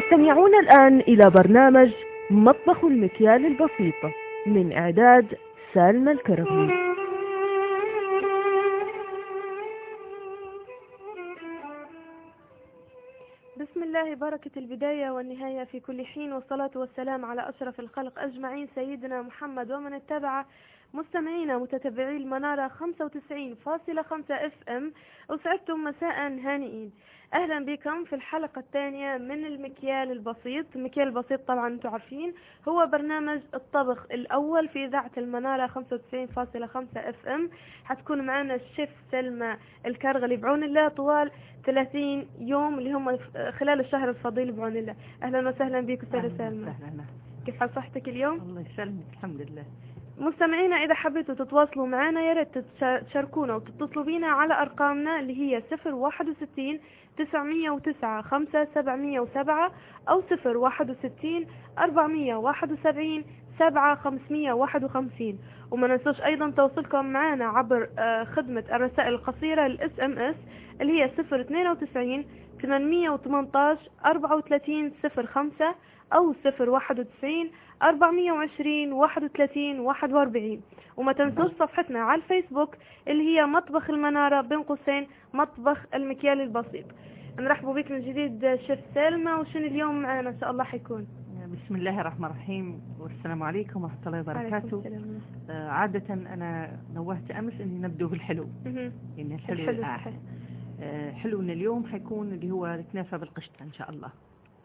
تستمعون الآن إلى برنامج مطبخ المكيال البسيط من إعداد سالمة الكرمي بسم الله بركة البداية والنهاية. في كل حين والصلاة والسلام على أشرف الخلق أجمعين سيدنا محمد ومن اتبع مستمعينا متتبعي المنارة 95.5 اف ام أسعدتم مساء هانئين أهلا بكم في الحلقة الثانية من المكيال البسيط. المكيال البسيط طبعا أنتم عارفين هو برنامج الطبخ الأول في إذاعة المنارة 95.5 FM حتكون معنا الشيف سلمى الكرغلي بعون الله طوال 30 يوم اللي هم خلال الشهر الفضيل بعون الله. أهلا وسهلا بك أستاذة سلمى. كيف حال صحتك اليوم؟ الله يسلمك الحمد لله. مستمعينا إذا حبيتوا تتواصلوا معنا يا ريت تشاركونا وتتصلوا بينا على أرقامنا اللي هي 061 909 5 707 أو 061 471 7 551 وما ننسوش أيضا تواصلكم معنا عبر آه، خدمة الرسائل القصيرة الإس إم إس اللي هي 092 818 34 05 أو 091 420 31 41 وما تنسوش صفحتنا على الفيسبوك اللي هي مطبخ المنارة بين قوسين مطبخ المكيال البسيط. نرحبوا بك من جديد شيف سلمى وشنو اليوم معنا؟ إن شاء الله حيكون. بسم الله الرحمن الرحيم والسلام عليكم ورحمة الله وبركاته. آه عادة أنا نوهت أمس أني نبدو بالحلو. يعني الحلو, الحلو آه. آه حلونا اليوم حيكون اللي هو الكنافة بالقشطة إن شاء الله.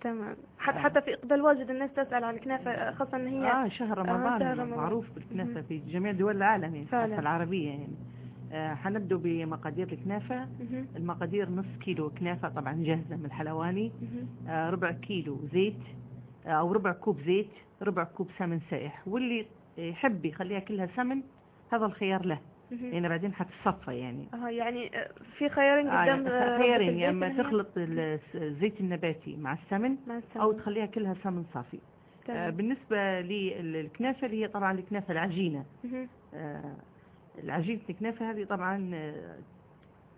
تمام. حتى حتى في إقبال واجد الناس تسأل عن الكنافة خاصة إن هي آه شهر رمضان, آه شهر رمضان. معروف بالكنافة في جميع دول العالم يعني فعلا. العربية يعني. آه حنبدو بمقادير الكنافة. المقادير نص كيلو كنافة طبعا جاهزة من الحلواني. آه ربع كيلو زيت آه أو ربع كوب زيت ربع كوب سمن سائح. واللي يحب يخليها كلها سمن هذا الخيار له. يعني بعدين حتتصفى يعني. آه يعني في خيارين قدام آه خيارين يا أما تخلط الزيت النباتي مع السمن, مع السمن. أو تخليها كلها سمن صافي. آه بالنسبة للكنافة اللي هي طبعا الكنافة العجينة. آه العجينة الكنافة هذه طبعا آه،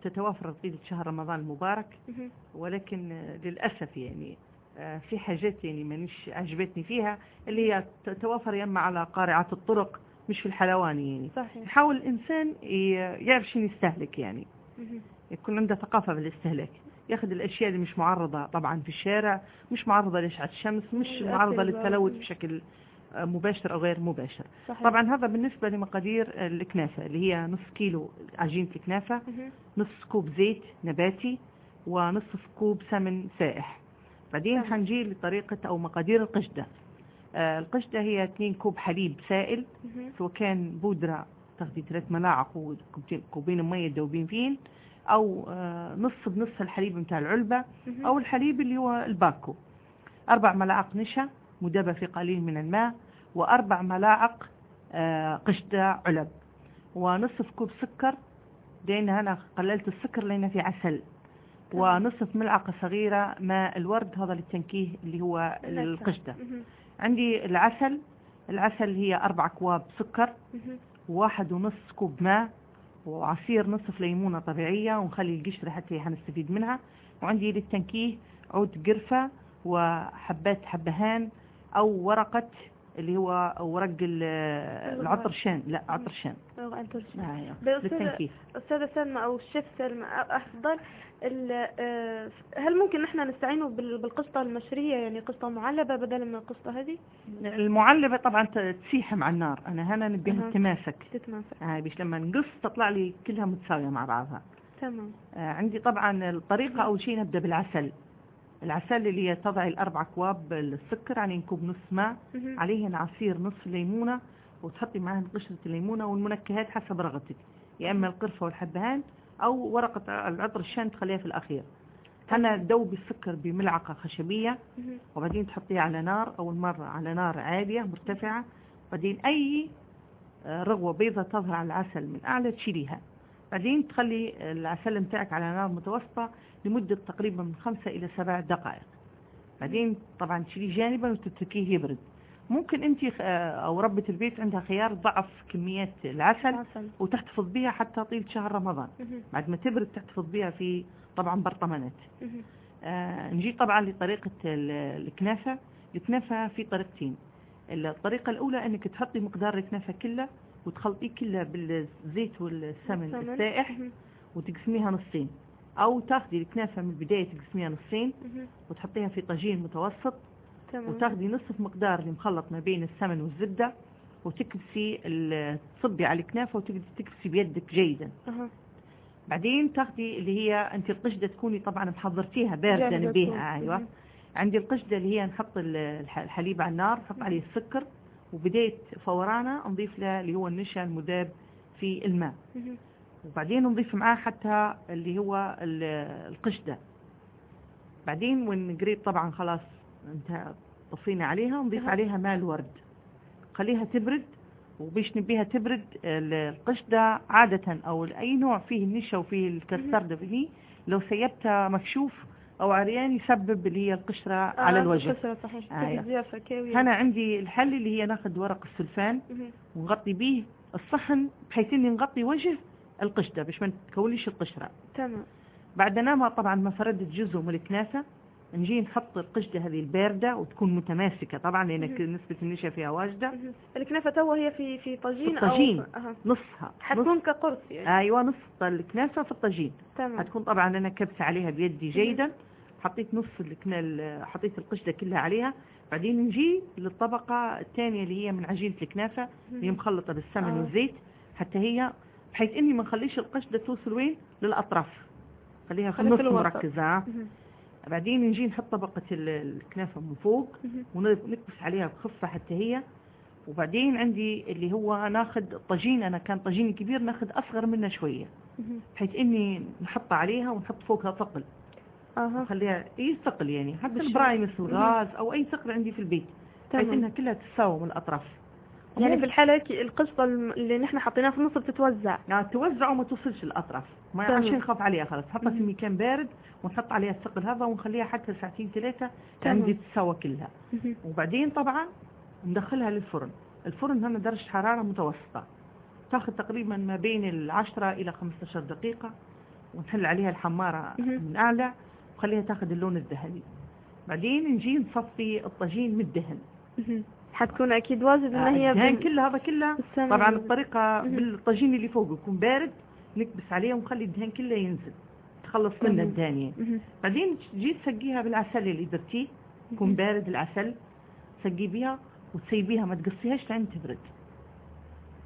تتوافر طيلة شهر رمضان المبارك. ولكن آه، للأسف يعني آه، في حاجات يعني مانيش عجبتني فيها اللي هي تتوافر يا أما على قارعات الطرق مش في الحلواني يعني. صحيح. يحاول الإنسان يعرف شنو يستهلك يعني. يكون عنده ثقافة بالاستهلاك. ياخذ الأشياء اللي مش معرضة طبعا في الشارع مش معرضة لإشعة الشمس مش معرضة للتلوث بشكل مباشر أو غير مباشر. صحيح. طبعا هذا بالنسبة لمقادير الكنافة اللي هي نص كيلو عجينة الكنافة نص كوب زيت نباتي ونصف كوب سمن سائح. بعدين حنجي لطريقة أو مقادير القشدة. آه القشدة هي 2 كوب حليب سائل سواء كان بودرة تاخدي 3 ملاعق وكوبين مية تذوبين فين أو آه نص بنص الحليب بتاع العلبة أو الحليب اللي هو الباكو. أربع ملاعق نشا مدبة في قليل من الماء وأربع ملاعق آه، قشدة علب. ونصف كوب سكر لأن أنا قللت السكر لأن في عسل. ونصف ملعقة صغيرة ماء الورد هذا للتنكيه اللي هو القشدة عندي العسل. العسل هي أربع كواب سكر واحد ونص كوب ماء وعصير نصف ليمونة طبيعية ونخلي القشرة حتى حنستفيد منها. وعندي للتنكيه عود قرفة وحبات حبهان أو ورقة اللي هو ورق العطرشان لا عطرشان عطرشان آه للتنكيف. أستاذة سلمى أو الشيف سلمى أفضل آه، هل ممكن نحن نستعينوا بالقشطة المشرية يعني قشطة معلبة بدلا من القشطة هذه؟ المعلبة طبعا تسيح مع النار. أنا هنا نبيها تتماسك. تتماسك. هاي بيش لما نقص تطلع لي كلها متساوية مع بعضها. تمام. آه عندي طبعا الطريقة أول شيء نبدأ بالعسل. العسل اللي هي تضعي الأربع كواب السكر يعني كوب نص ماء عليه عصير نصف ليمونة وتحطي معاه قشرة الليمونة والمنكهات حسب رغبتك. يا إما القرفة والحبهان أو ورقة العطر الشان تخليها في الأخير. هنا تذوبي السكر بملعقة خشبية وبعدين تحطيها على نار أول مرة على نار عالية مرتفعة. بعدين أي آه، رغوة بيضة تظهر على العسل من أعلى تشيليها. بعدين تخلي العسل متاعك على نار متوسطة لمدة تقريبا من خمسة إلى سبع دقائق. بعدين طبعا تشيليه جانبا وتتركيه يبرد. ممكن أنت أو ربة البيت عندها خيار ضعف كميات العسل عسل وتحتفظ بها حتى طيلة شهر رمضان. بعد ما تبرد تحتفظ بها في طبعا برطمانات. آه نجي طبعا لطريقة ال- الكنافة. الكنافة في طريقتين. الطريقة الأولى أنك تحطي مقدار الكنافة كلها وتخلطيه كلها بالزيت والسمن السمن. السائح. وتقسميها نصين أو تاخدي الكنافة من البداية تقسميها نصين. وتحطيها في طاجين متوسط وتاخدي نصف مقدار اللي مخلط ما بين السمن والزبدة وتكبسي تصبي على الكنافة وتكبسي بيدك جيدا. بعدين تاخدي اللي هي انت القشدة تكوني طبعا محضرتيها باردة جاهزة نبيها. أيوه. عندي القشدة اللي هي نحط ال- الح- الحليب على النار نحط عليه السكر وبداية فورانة نضيف له اللي هو النشا المذاب في الماء. وبعدين نضيف معاه حتى اللي هو ال- القشدة بعدين وين قريب طبعا خلاص انت طفينا عليها نضيف. عليها ماء الورد خليها تبرد وبيش نبيها تبرد ال- القشدة عادة أو أي نوع فيه النشا وفيه الكسترد فيه لو سيبتها مكشوف أو عريان يسبب اللي هي القشرة على آه، الوجه. كسرة صحيح. كاوية هنا عندي الحل اللي هي ناخذ ورق السلفان. ونغطي به الصحن بحيث إني نغطي وجه القشدة باش ما تكونيش القشرة. تمام. بعد نامها طبعا ما فردت جزء من الكنافة. نجي نحط القشدة هذه الباردة وتكون متماسكة طبعا لأن. نسبة النشا فيها واجدة. الكنافة توا هي في في طاجين. أو أها. نصها حتكون كقرص نص يعني أيوه نص الكنافة في الطاجين تمام هتكون طبعا أنا كبسة عليها بيدي جيدا حطيت نص الكنا ال- حطيت القشدة كلها عليها بعدين نجي للطبقة الثانية اللي هي من عجينة الكنافة اللي. مخلطة بالسمن آه. والزيت حتى هي بحيث إني ما نخليش القشدة توصل وين للأطراف خليها في خليها النص. مركزة. بعدين نجي نحط طبقة ال- الكنافة من فوق. ونكبس عليها بخفة حتى هي وبعدين عندي اللي هو ناخد الطاجين أنا كان طاجين كبير ناخد أصغر منه شوية. بحيث إني نحط عليها ونحط فوقها ثقل أها نخليها اي ثقل يعني حتى. البرايمس الغاز أو أي ثقل عندي في البيت بحيث إنها كلها تتساوى من الأطراف يعني في الحالة كي- القشطة اللي نحن حطيناها في النص بتتوزع يعني توزع وما توصلش الاطراف ما. عشان نخاف عليها خلاص حطها في. مكان بارد ونحط عليها الثقل هذا ونخليها حتى ساعتين ثلاثة. عندي تتساوى كلها. وبعدين طبعا ندخلها للفرن الفرن هنا درجة حرارة متوسطة تاخذ تقريبا ما بين العشرة إلى 15 دقيقة ونحل عليها الحمارة. من أعلى وخليها تاخذ اللون الذهبي بعدين نجي نصفي الطاجين من الدهن. حتكون أكيد واجد إن هي الدهن بال- كله هذا كله. طبعا الطريقة مهم. بالطاجين اللي فوق يكون بارد نكبس عليه ونخلي الدهن كله ينزل تخلص منه. الدهن يعني. بعدين تجي تسقيها بالعسل اللي درتيه يكون. بارد العسل تسقي بيها وتسيبيها ما تقصيهاش لين تبرد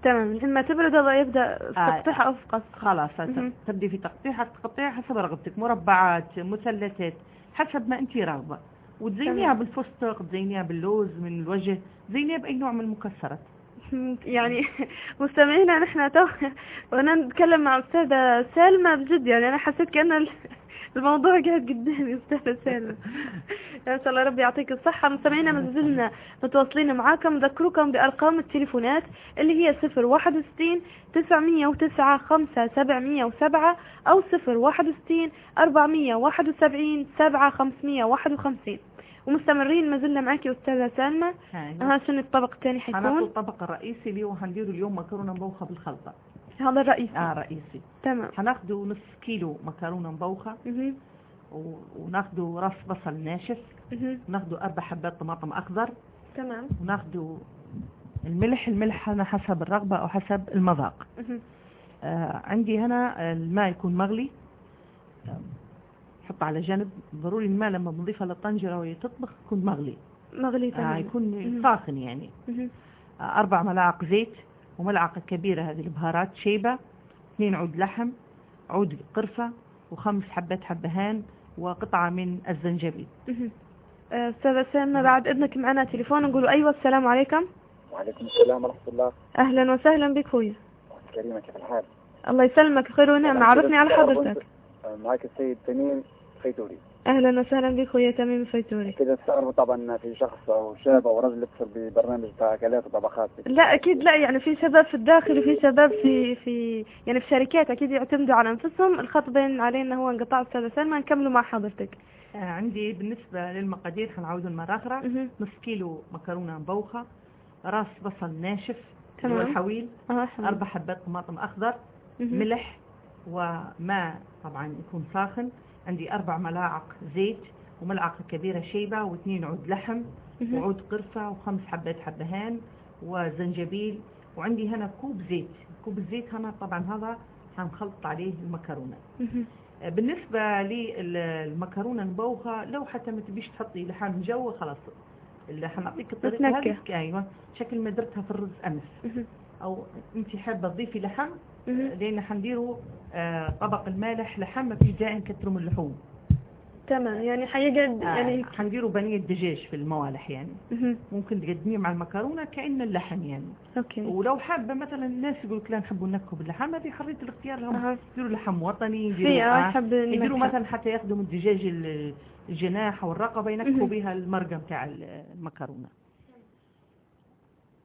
تمام لما تبرد هذا يبدأ تقطيعها أو فقط خلاص مهم. تبدي في تقطيعها تقطيعها حسب رغبتك مربعات مثلثات حسب ما انت راغبة وتزينيها بالفستق تزينيها باللوز من الوجه تزينيها بأي نوع من المكسرات. يعني مستمعينا نحن تو وأنا نتكلم مع أستاذة سالمة بجد يعني أنا حسيت كأن الموضوع قاعد قدامي أستاذة سالمة. ان شاء الله ربي يعطيك الصحة. مستمعينا مازلنا متواصلين معاكم. نذكركم بأرقام التليفونات اللي هي 061 909 5707 أو 061 471 7551 ومستمرين ما زلنا معاكي أستاذة سالمة ها شنو الطبق الثاني حيكون؟ الطبق الرئيسي اللي هو هنديره اليوم مكرونة مبوخة بالخلطة. هذا الرئيسي. آه رئيسي. تمام. هناخده نص كيلو مكرونة مبوخة. وناخده راس بصل ناشف. مهم. وناخده أربع حبات طماطم أخضر. تمام. وناخده الملح الملح أنا حسب الرغبة أو حسب المذاق. آه عندي هنا الماء يكون مغلي. آه، حط على جنب. ضروري الماء لما بنضيفها للطنجرة وهي تطبخ يكون مغلي. مغلي آه تمام يكون مهم. ساخن يعني. آه أربع ملاعق زيت وملعقة كبيرة هذه البهارات شيبة اثنين عود لحم عود قرفة وخمس حبات حبهان وقطعة من الزنجبيل. آه، أستاذة سلمى بعد إذنك معنا تليفون نقول أيوه السلام عليكم. وعليكم السلام ورحمة الله. أهلا وسهلا بك خويا. كريمة كيف الحال؟ الله يسلمك خير ونعمة. عرفني على حضرتك. معك السيد تميم فيتوري أهلا وسهلا بك خويا تميم الفيتوري. كده تستغربوا طبعا في شخص أو شاب أو رجل يتصل ببرنامج بتاع أكلات وطبخات. لا أكيد لا يعني في شباب في الداخل وفي شباب في في يعني في شركات أكيد يعتمدوا على أنفسهم. الخط بين علينا هو انقطاع أستاذة سلمى. نكملوا مع حضرتك. آه، عندي بالنسبة للمقادير مرة أخرى مهم. نص كيلو مكرونة مبوخة راس بصل ناشف تمام. اللي هو الحويل آه حمد. أربع حبات طماطم أخضر مهم. ملح وماء طبعا يكون ساخن. عندي أربع ملاعق زيت وملعقة كبيرة شيبة واثنين عود لحم. وعود قرفة وخمس حبات حبهان وزنجبيل وعندي هنا كوب زيت كوب الزيت هنا طبعا هذا حنخلط عليه المكرونة مهم. بالنسبة للمكرونة المبوخة لو حتى ما تبيش تحطي لحم جو خلاص اللي حنعطيك الطريقة. هذه أيوه شكل ما درتها في الرز أمس مهم. أو أنت حابة تضيفي لحم. لأن حنديروا آه، طبق المالح لحم ما في داعي نكتروا من اللحوم تمام يعني حيقعد آه، يعني حنديروا بنية دجاج في الموالح يعني مهم. ممكن تقدميه مع المكرونة كأن اللحم يعني أوكي ولو حابة مثلا الناس يقول لك لا نحبوا نكهوا باللحم هذه حرية الاختيار لهم. يديروا لحم وطني يديروا آه، يديروا. مثلا حتى ياخذوا من الدجاج ال- الجناح أو الرقبه ينكهوا. بها المرقه بتاع ال- المكرونة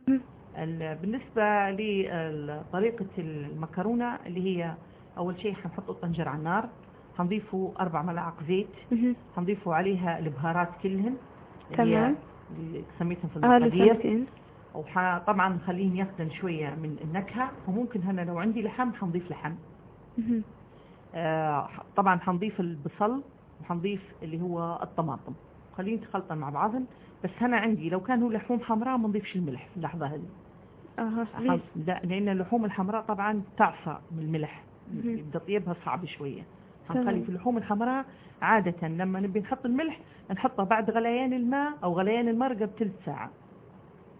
مهم. ال- بالنسبة لطريقة المكرونة اللي هي أول شيء حنحط الطنجرة على النار حنضيفوا أربع ملاعق زيت مهم. حنضيفوا عليها البهارات كلهن تمام. اللي سميتهم في آه المقادير. وطبعا نخليهم ياخذن شوية من النكهة. وممكن هنا لو عندي لحم حنضيف لحم. آه، طبعا حنضيف البصل وحنضيف اللي هو الطماطم. خليهم يتخلطن مع بعضهم. بس هنا عندي لو كان هو لحوم حمراء ما نضيفش الملح في اللحظة هذه. لا لأن اللحوم الحمراء طبعا تعصى من الملح. يبدأ طيبها صعب شوية. حنخلي في اللحوم الحمراء عادة لما نبي نحط الملح نحطه بعد غليان الماء أو غليان المرقة بثلث ساعة.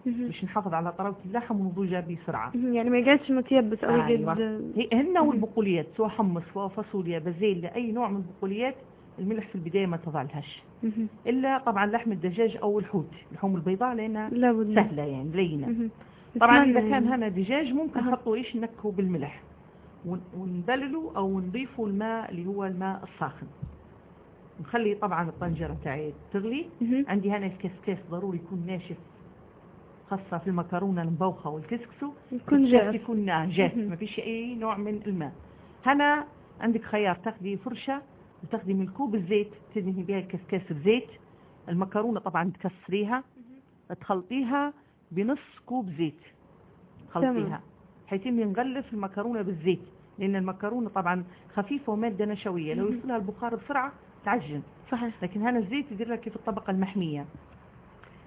مش نحافظ على طراوة اللحم ونضوجها بسرعة. يعني ما يقعدش متيبس أو أيوة. هي- هن والبقوليات سواء حمص سواء فاصوليا بازيلا أي نوع من البقوليات الملح في البداية ما تضعلهاش مهم. إلا طبعا لحم الدجاج أو الحوت اللحوم البيضاء لأنها سهلة يعني لينة. طبعا إذا كان. هنا دجاج ممكن. نحطوا إيش؟ نكهوا بالملح. ون- ونبللوا أو نضيفوا الماء اللي هو الماء الساخن. نخلي طبعا الطنجرة تاعي تغلي. عندي هنا الكسكاس ضروري يكون ناشف خاصة في المكرونة المبوخة والكسكسو. يكون الكسكس جاف يكون جاف. ما فيش أي نوع من الماء. هنا عندك خيار تاخدي فرشة وتاخدي من كوب الزيت تدهني بها الكسكاس بزيت المكرونة طبعا تكسريها تخلطيها بنص كوب زيت. خلطيها حيث إني نغلف المكرونة بالزيت. لأن المكرونة طبعا خفيفة ومادة نشوية. لو. يوصلها البخار بسرعة تعجن. صحيح. لكن هنا الزيت يدير لك في الطبقة المحمية.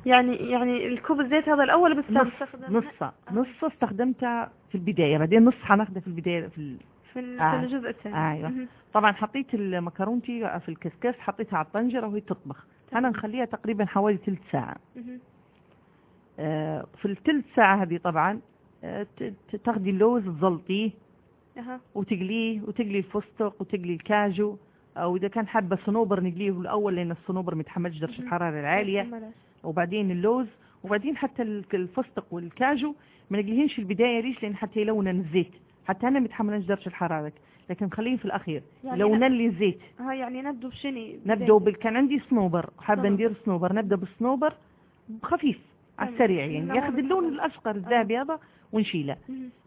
يعني يعني الكوب الزيت هذا الأول بس نص. استخدم نص. نص استخدمتها في البداية. بعدين نص حناخده في البداية في ال... في آه. الجزء الثاني. مهم. طبعا حطيت المكرونتي في الكسكاس حطيتها على الطنجرة وهي تطبخ. أنا نخليها تقريبا حوالي ثلث ساعة. مهم. آه، في الثلث ساعة هذه طبعا آه، ت- ت- تاخدي اللوز تزلطيه وتقليه وتقلي الفستق وتقلي الكاجو أو إذا كان حابة صنوبر نقليه الأول لأن الصنوبر ما يتحملش. الحرارة العالية. بلاش. وبعدين اللوز وبعدين حتى ال- الفستق والكاجو ما نقليهنش في البداية ليش لأن حتى يلون الزيت. حتى أنا ما يتحملنش درجة الحرارة لكن نخليه في الأخير. يعني لو ن- نلي الزيت ها يعني نبدو بشني؟ نبدأ بال... كان عندي صنوبر. حابة صنوبر. ندير صنوبر. نبدأ بالصنوبر. خفيف. على تمام. السريع يعني ياخذ اللون الأخضر. الأصفر الذهبي هذا ونشيله.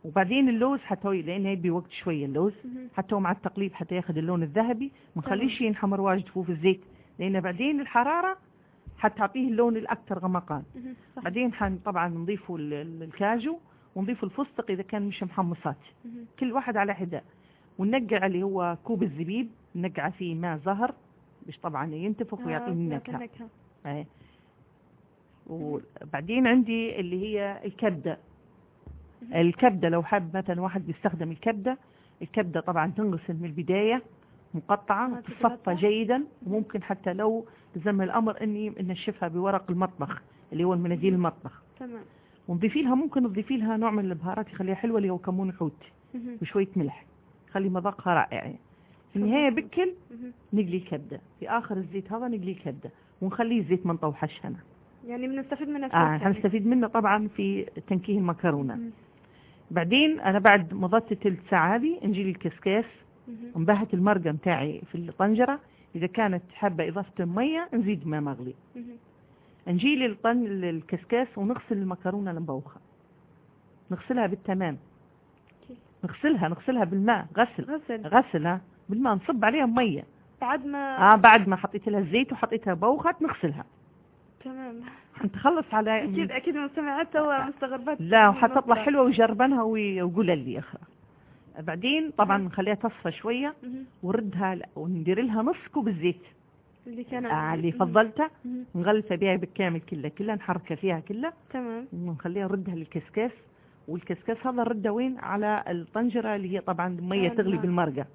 وبعدين اللوز حتى لأن يبي وقت شوية اللوز. حتى مع التقليب حتى ياخذ اللون الذهبي ما نخليش ينحمر واجد فوق في الزيت لأن بعدين الحرارة حتعطيه اللون الأكثر غمقان. بعدين حن طبعا نضيفوا ال- ال- الكاجو ونضيفوا الفستق إذا كان مش محمصات. كل واحد على حدة وننقع اللي هو كوب الزبيب ننقع فيه ماء زهر باش طبعا ينتفخ آه، سمعت نكهة النكهة. وبعدين عندي اللي هي الكبدة. الكبدة لو حاب مثلا واحد بيستخدم الكبدة الكبدة طبعا تنغسل من البداية مقطعة. تصفى جيدا وممكن حتى لو لزم الأمر أني نشفها بورق المطبخ اللي هو المناديل المطبخ. تمام. ونضيفي لها ممكن تضيفي لها نوع من البهارات يخليها حلوة اللي هو كمون حوت. وشوية ملح. خلي مذاقها رائع. يعني. في النهاية بكل. نقلي الكبدة. في آخر الزيت هذا نقلي الكبدة. ونخليه الزيت ما نطوحش هنا يعني بنستفيد منها في آه. هنستفيد منه طبعا في تنكيه المكرونة. بعدين أنا بعد مضت الثلث ساعة هذه نجي مهم. انبهت المرقة متاعي في الطنجرة. إذا كانت حابة إضافة مية نزيد ماء مغلي. نجي للطن الكسكاس ونغسل المكرونة المبوخة نغسلها بالتمام؟ نغسلها نغسلها بالماء. غسل. غسل. غسلها بالماء نصب عليها مية. بعد ما آه بعد ما حطيت لها الزيت وحطيتها بوخت نغسلها. تمام. نتخلص على أكيد أكيد المستمعات تو مستغربات لا وحتطلع. حلوة وجربنها وقول لي أخرى بعدين طبعا نخليها تصفى شوية مهم. وردها وندير لها نص كوب الزيت. اللي كان آه اللي. فضلتها مهم. نغلفها بها بالكامل كلها كلها نحركها فيها كلها تمام. ونخليها نردها للكسكاس والكسكاس هذا نرده وين؟ على الطنجرة اللي هي طبعا على تغلي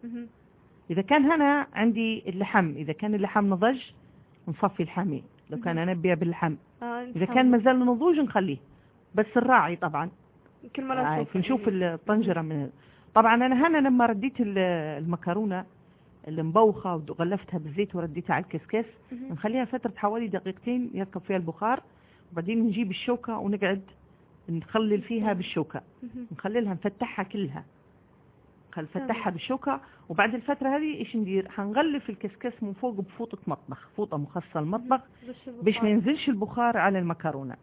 مهم. إذا كان هنا عندي اللحم إذا كان اللحم نضج نصفي اللحمين لو كان أنا أبيها باللحم. آه إذا كان مازال نضوج نخليه. بس الراعي طبعا. كل مرة آه، نشوف. نشوف يعني. الطنجرة من طبعا أنا هنا لما رديت ال- المكرونة المبوخة وغلفتها بالزيت ورديتها على الكسكاس مهم. نخليها فترة حوالي دقيقتين يركب فيها البخار. وبعدين نجيب الشوكة ونقعد نخلل فيها بالشوكة. نخللها نفتحها كلها. خل تمام. فتحها بالشوكة وبعد الفترة هذه إيش ندير حنغلف الكسكاس من فوق بفوطة مطبخ فوطة مخصصة المطبخ بش باش ما. ينزلش البخار على المكرونة.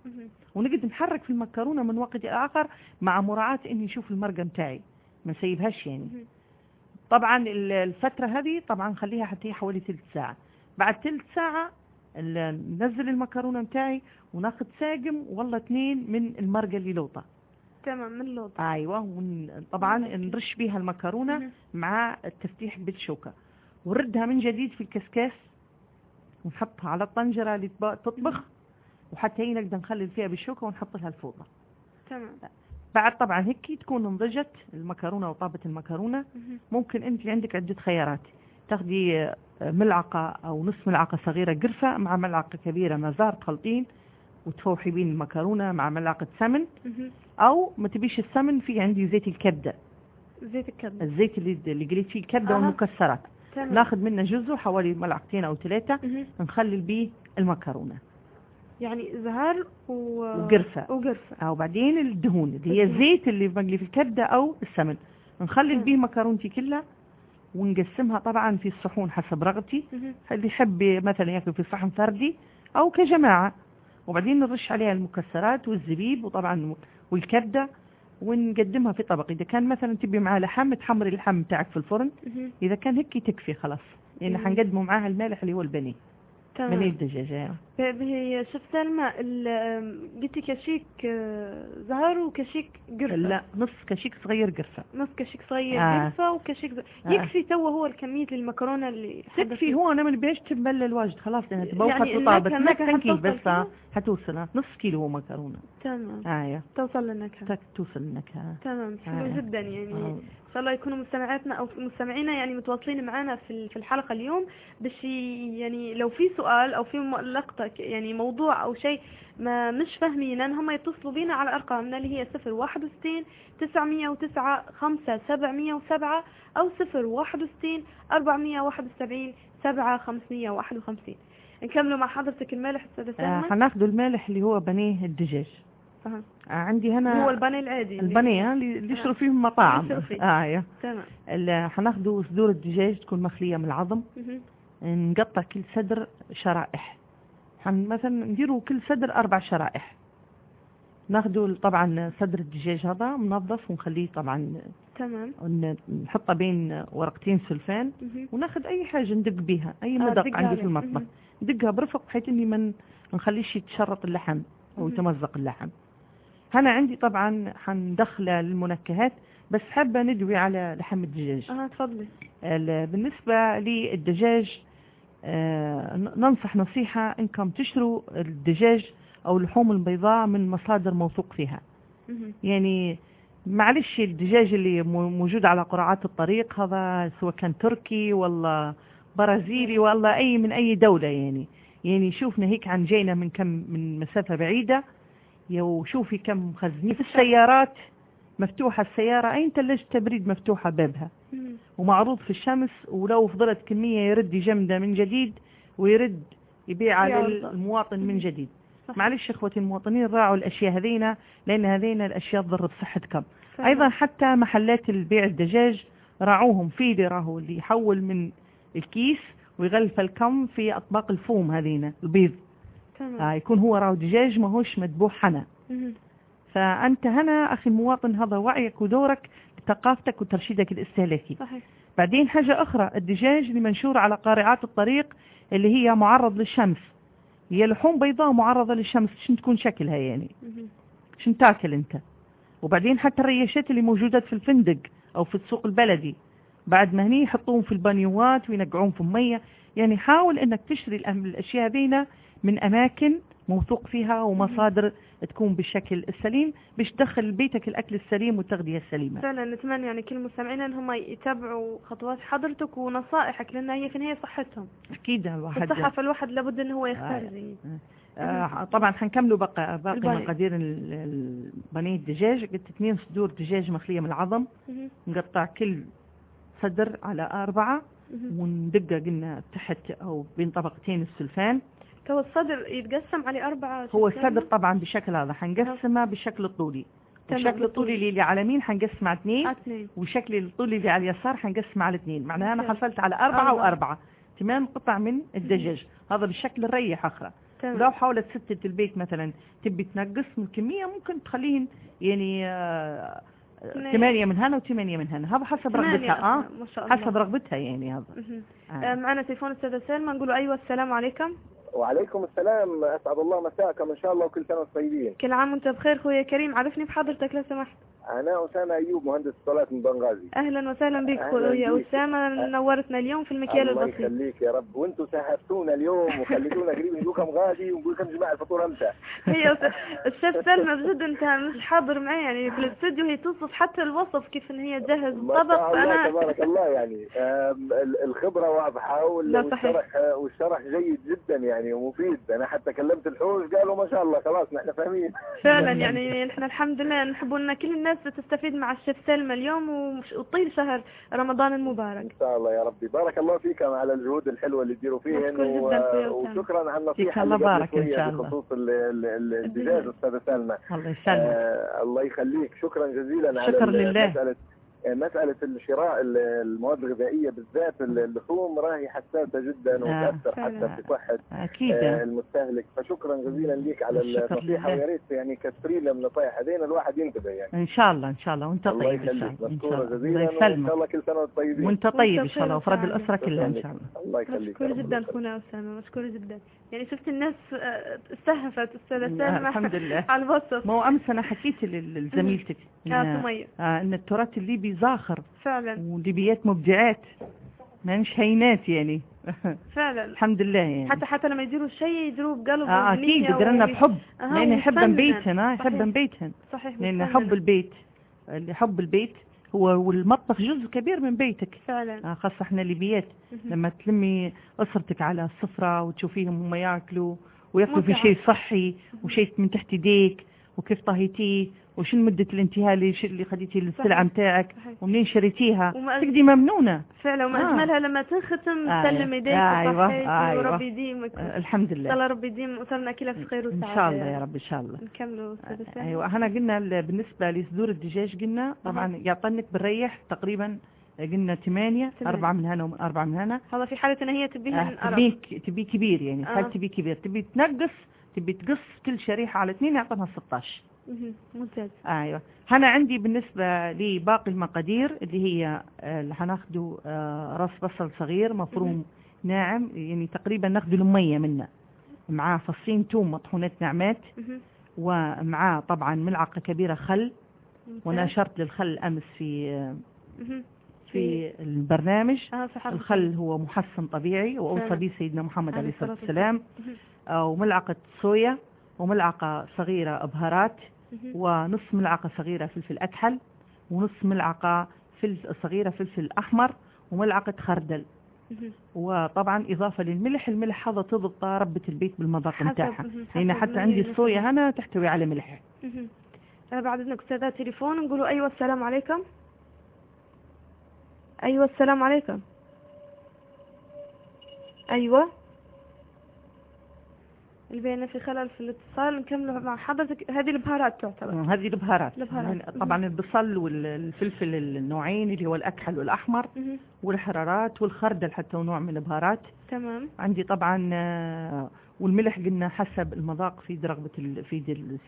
ونقعد نحرك في المكرونة من وقت إلى آخر مع مراعاة إني نشوف المرقة متاعي ما نسيبهاش يعني. طبعا ال- الفترة هذه طبعا نخليها حتى هي حوالي ثلث ساعة بعد ثلث ساعة ننزل المكرونة متاعي وناخذ ساقم والله اثنين من المرقة اللي لوطة تمام من لوط أيوه. طبعا. نرش بيها المكرونة. مع التفتيح بالشوكة. ونردها من جديد في الكسكاس. ونحطها على الطنجرة اللي تطبخ. وحتى هي نقدر نخلل فيها بالشوكة ونحط لها الفوطة تمام. بعد طبعا هيك تكون نضجت المكرونة وطابت المكرونة. ممكن أنت عندك عدة خيارات. تاخدي ملعقة أو نصف ملعقة صغيرة قرفة مع ملعقة كبيرة مزار تخلطين وتفوحي بين المكرونة مع ملعقة سمن. أو ما تبيش السمن في عندي زيت الكبدة زيت الكبد الزيت اللي اللي قليت فيه الكبدة أها. والمكسرات تمام ناخذ منه جزء حوالي ملعقتين أو ثلاثة. نخلل بيه المكرونة يعني زهر و... وقرفة وقرفة أو بعدين الدهون اللي هي. الزيت اللي مقلي في الكبدة أو السمن نخلل. بيه مكرونتي كلها ونقسمها طبعا في الصحون حسب رغبتي. اللي يحب مثلا يأكل في صحن فردي أو كجماعة وبعدين نرش عليها المكسرات والزبيب وطبعا والكبدة ونقدمها في طبق. إذا كان مثلا تبي معاه لحم تحمري اللحم بتاعك في الفرن. إذا كان هيك تكفي خلاص. مم. حنقدمه معاها المالح اللي هو البني بني تمام الدجاجة. هي شوف سلمى ال- قلتي كشيك آه، زهر وكشيك قرفة لا نص كشيك صغير قرفة نص كشيك صغير آه. قرفة وكشيك زهر. آه. يكفي تو هو الكمية المكرونة اللي تكفي هو أنا ما نبيش تبلل واجد خلاص لانها تبوخت يعني وطابت النكهة- النكهة النكهة كيف حتوصل بس آه،؟ حتوصل آه، نص كيلو هو مكرونة تمام آية توصل للنكهة توصل النكهة تمام حلو. جدا يعني آه. إن شاء الله يكونوا مستمعاتنا أو مستمعينا يعني متواصلين معنا في ال- في الحلقة اليوم باش يعني لو في سؤال أو في ك- يعني موضوع أو شيء ما مش فاهمينه ان هم يتصلوا بينا على أرقامنا اللي هي 061 909 5707 أو 061 471 7 551 نكملوا مع حضرتك المالح أستاذة آه، سلمى؟ حناخدوا المالح اللي هو بنيه الدجاج. آه، عندي هنا هو البانيه العادي البنيه آه، اللي. يشرب فيهم مطاعم. فيه. آية تمام. حناخدوا صدور الدجاج تكون مخلية من العظم. نقطع كل صدر شرائح. حن مثلا نديروا كل صدر أربع شرائح ناخدوا طبعا صدر الدجاج هذا منظف ونخليه طبعا تمام ون- نحطه بين ورقتين سلفان مهم. وناخد أي حاجة ندق بيها أي آه، مدق دق عندي. في المطبخ. ندقها برفق بحيث إني من نخليش يتشرط اللحم مهم. يتمزق اللحم هنا عندي طبعا حندخله للمنكهات بس حابة ندوي على لحم الدجاج آه تفضلي ال- بالنسبة للدجاج ننصح نصيحة انكم تشتروا الدجاج أو اللحوم البيضاء من مصادر موثوق فيها. يعني معلش الدجاج اللي مو- موجود على قرعات الطريق هذا سواء كان تركي ولا برازيلي ولا أي من أي دولة يعني. يعني شوفنا هيك عن جينا من كم من مسافة بعيدة وشوفي كم مخزنين في السيارات. مفتوحة السيارة أي ثلاجة تبريد مفتوحة بابها. ومعروض في الشمس ولو فضلت كمية يرد يجمده من جديد ويرد يبيع يعرضه. للمواطن من جديد. معلش إخوتي المواطنين راعوا الأشياء هذينا لأن هذينا الأشياء تضر بصحتكم. أيضا حتى محلات البيع الدجاج راعوهم في اللي راهو اللي يحول من الكيس ويغلف الكم في أطباق الفوم هذينا البيض تمام آه يكون هو راو دجاج ماهوش مذبوح حنا. فأنت هنا أخي المواطن هذا وعيك ودورك لثقافتك وترشيدك الاستهلاكي صحيح. بعدين حاجة أخرى الدجاج اللي منشور على قارعات الطريق اللي هي معرض للشمس. هي لحوم بيضاء معرضة للشمس شن تكون شكلها يعني. شن تاكل أنت؟ وبعدين حتى الرياشات اللي موجودات في الفندق أو في السوق البلدي. بعد ما هني يحطوهم في البانيوات وينقعوهم في المية يعني حاول إنك تشتري الأشياء هذينا من أماكن موثوق فيها ومصادر تكون بالشكل السليم باش تدخل بيتك الأكل السليم والتغذية السليمة فعلا نتمنى يعني كل المستمعين ان هم يتابعوا خطوات حضرتك ونصائحك لأن هي في النهاية صحتهم أكيد الواحد الصحة فالواحد لابد ان هو يختار آه. زي آه طبعا حنكملوا بقى باقي. مقادير بانيه الدجاج قلت اثنين صدور دجاج مخلية من العظم مهم. نقطع كل صدر على أربعة مهم. وندقه قلنا تحت أو بين طبقتين السلفان تو الصدر يتقسم على أربعة هو الصدر طبعا بالشكل هذا حنقسمه بالشكل الطولي الشكل الطولي اللي اللي على اليمين حنقسمه على اثنين. آه، اثنين. وشكل الطولي اللي على اليسار حنقسمه على اثنين. معناها أنا ممتاز. حصلت على أربعة أربعة. وأربعة. تمام؟ قطع من الدجاج. هذا بالشكل الريح أخرى. لو حاولت ستة البيت مثلا تبي تنقص من الكمية ممكن تخليهن يعني آه،. ثمانية من هنا وثمانية من هنا. هذا حسب رغبتها. آه؟ ما شاء الله. حسب رغبتها يعني هذا. آه. معنا تليفون أستاذة سلمى. نقول أيوه السلام عليكم. وعليكم السلام. أسعد الله مساءكم. إن شاء الله وكل سنة وأنتم طيبين. كل عام وأنت بخير خويا كريم. عرفني بحضرتك لو سمحت. أنا أسامة أيوب مهندس اتصالات من بنغازي. أهلا وسهلا بك خويا. أسامة نورتنا اليوم في المكيال الله البسيط. يخليك يا رب. وأنتم سهفتونا اليوم وخليتونا قريب نقولكم غادي ونقولكم جماعة الفطور إمتى هي الشيف سلمى بجد أنت مش حاضر معي يعني في الاستوديو هي توصف حتى الوصف كيف إن هي تجهز الطبق شاء الله أنا تبارك الله يعني الخبرة واضحة. والشرح والشرح جيد جدا يعني. ومفيد. أنا حتى كلمت الحوش قالوا ما شاء الله خلاص نحن فاهمين. فعلا يعني نحن الحمد لله نحب إن كل الناس تستفيد مع الشيف سلمى اليوم وطيل شهر رمضان إن المبارك شاء الله يا ربي. بارك الله فيكم على الجهود الحلوة اللي تديروا فيها. أسامة. وشكرا على النصيحة الله بارك شوية شاء الله. بخصوص ال- ال- ال- الدجاج أستاذة سلمى. الله يسلمك. آه الله يخليك. شكرا جزيلا على شكر ال- لله. مساله مسألة الشراء ال- المواد الغذائية بالذات اللحوم راهي حساسة جدا آه، وتأثر. حتى في صحة أكيد. آه، المستهلك. فشكرا جزيلا لك على النصيحة. ويا ريت يعني كثري لنا من النصائح هذين الواحد ينتبه يعني. إن شاء الله إن شاء الله. وأنت الله طيب إن شاء يخليك. الله إن شاء مشكورة الله. جزيلا الله وإن شاء الله كل سنة وأنتم طيبين. وأنت طيب إن وأنت شاء الله وسعادة. الأسرة كلها إن شكراً شاء الله. الله يخليك. مشكور جدا الله أخونا أسامة. مشكور جدا. يعني شفت الناس آه، استهفت سلمى الحمد لله. على الوصف ما هو أمس أنا حكيت لزميلتك. آه، إن التراث الليبي زاخر. فعلا. وليبيات مبدعات. ما مش هينات يعني. فعلا. الحمد لله يعني. حتى حتى لما يديروا شيء يديروه بقلب آه أكيد. وبي- بحب. لأن يحبن ويفنن. بيتهن آه صحيح. يحبن بيتهن صحيح لأن. حب البيت اللي حب البيت هو والمطبخ جزء كبير من بيتك فعلا آه خاصة إحنا ليبيات. لما تلمي أسرتك على السفرة وتشوفيهم هم يأكلوا وياكلوا في. شيء صحي وشيء من تحت يديك وكيف طهيتيه وشن مدة الانتهاء اللي اللي خديتي السلعة صحيح. ومنين شريتيها تقدي ممنونة فعلا وما آه. أجملها لما تنختم آه، تسلم يديك أيوة، وصحيتي أيوة. وربي يديمك آه الحمد لله الله ربي يديم اسرنا كلها في خير إن وسعادة شاء الله يا رب إن شاء الله نكملوا سامي. أيوة إحنا قلنا ال- بالنسبة لصدور الدجاج قلنا طبعا يعطنك بالريح تقريبا قلنا ثمانية. أربعة من هنا وأربعة من هنا هذا في حالة إن هي تبيها آه، تبي تبي كبير يعني آه. تبي كبير تبي تنقص تبي تقص كل شريحة على اثنين يعطونها 16 مهم. ممتاز أيوه هنا عندي بالنسبة لباقي المقادير اللي هي آه، اللي هناخده آه، راس بصل صغير مفروم ناعم يعني تقريبا ناخده المية منه معاه فصين توم مطحونات ناعمات مهم. ومعاه طبعا ملعقة كبيرة خل. ونشرت للخل أمس في آه،. في البرنامج صح الخل هو محسن طبيعي وأوصى. به سيدنا محمد عليه الصلاة والسلام. آه، وملعقة صويا وملعقة صغيرة بهارات مهم. ونص ملعقة صغيرة فلفل أكحل ونص ملعقة فلفل صغيرة فلفل أحمر وملعقة خردل. وطبعا إضافة للملح الملح هذا تضبط ربة البيت بالمذاق مهم. لأن حتى عندي الصويا. هنا تحتوي على ملح. بعد إذنك أستاذة تليفون نقولوا أيوه السلام عليكم. أيوه السلام عليكم. أيوه. البيانة في خلل في الاتصال نكمل مع حضرتك. هذه البهارات تعتبر. هذه البهارات. البهارات. طبعا البصل والفلفل النوعين اللي هو الأكحل والأحمر. والحرارات والخردل حتى نوع من البهارات. تمام. عندي طبعا آه، والملح قلنا حسب المذاق في رغبة في